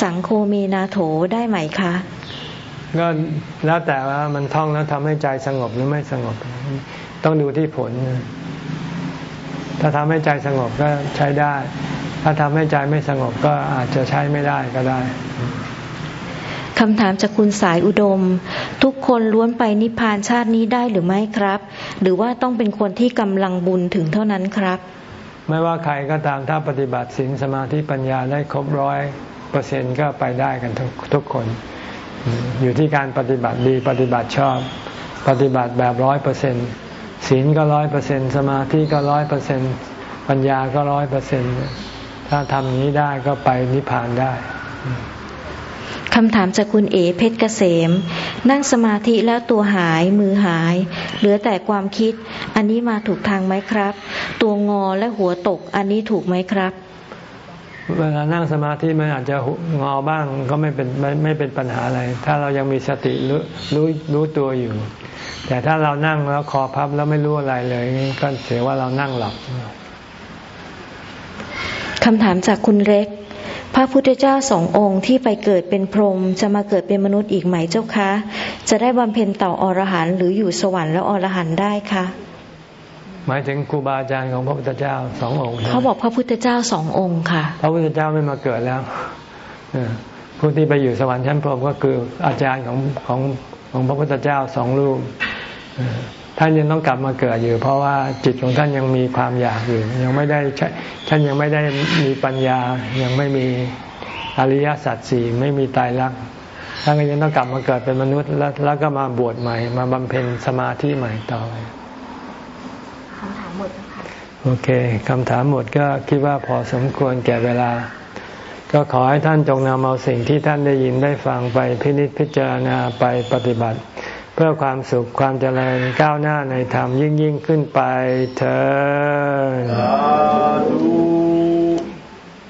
สังโฆเมนาโถได้ไหมคะ
ก็แล้วแต่ว่ามันท่องแล้วทำให้ใจสงบหรือไม่สงบ ต้องดูที่ผล ถ้าทำให้ใจสงบก็ใช้ได้ ถ้าทำให้ใจไม่สงบก็อาจจะใช้ไม่ได้ก็ได้
คำถามจากคุณสายอุดม ทุกคนล้วนไปนิพพานชาตินี้ได้หรือไม่ครับ หรือว่าต้องเป็นคนที่กำลังบุญถึงเท่านั้นครับ
ไม่ว่าใครก็ตามถ้าปฏิบัติศีลสมาธิปัญญาได้ครบร้อยเปอร์เซ็นก็ไปได้กันทุกทุกคน อยู่ที่การปฏิบัติดีปฏิบัติชอบ ปฏิบัติแบบร้อยเปอร์เซ็นศีลก็ร้อยเปอร์เซ็นสมาธิก็ร้อยเปอร์เซ็นปัญญาก็ร้อยเปอร์เซ็นถ้าทำนี้ได้ก็ไปนิพพานได้
คำถามจากคุณเอเพชรเกษม นั่งสมาธิแล้วตัวหายมือหาย เหลือแต่ความคิด อันนี้มาถูกทางไหมครับ ตัวงอและหัวตกอันนี้ถูกไหมครับ
เวลานั่งสมาธิมันอาจจะงอบ้างก็ไม่เป็นไม่ไม่เป็นปัญหาอะไร ถ้าเรายังมีสติรู้รู้รู้ตัวอยู่ แต่ถ้าเรานั่งแล้วคอพับแล้วไม่รู้อะไรเลยก็เสียว่าเรานั่งหลับ
คำถามจากคุณเล็ก พระพุทธเจ้าสององค์ที่ไปเกิดเป็นพรหมจะมาเกิดเป็นมนุษย์อีกไหมเจ้าคะ จะได้บำเพ็ญต่ออรหันต์หรืออยู่สวรรค์แล้วอรหันต์ได้คะ
หมายถึงครูบาอาจารย์ของพระพุทธเจ้าสององค์
เขาบอกพระพุทธเจ้าสององค์ค่ะ
พระพุทธเจ้าไม่มาเกิดแล้วผู้ที่ไปอยู่สวรรค์ชั้นพรหมก็คืออาจารย์ของของของพระพุทธเจ้าสองรูปท่านยังต้องกลับมาเกิดอยู่ เพราะว่าจิตของท่านยังมีความอยากอยู่ ยังไม่ได้ท่านยังไม่ได้มีปัญญา ยังไม่มีอริยสัจสี่ไม่มีตายรักท่านก็ยังต้องกลับมาเกิดเป็นมนุษย์แล้วแล้วก็มาบวชใหม่ มาบำเพ็ญสมาธิใหม่ต่อไป โอเคคำถามหมดก็คิดว่าพอสมควรแก่เวลา ก็ขอให้ท่านจงนำเอาสิ่งที่ท่านได้ยินได้ฟังไปพินิจพิจารณาไปปฏิบัติ เพื่อความสุขความเจริญก้าวหน้าในธรรมยิ่งยิ่งขึ้นไปเถิด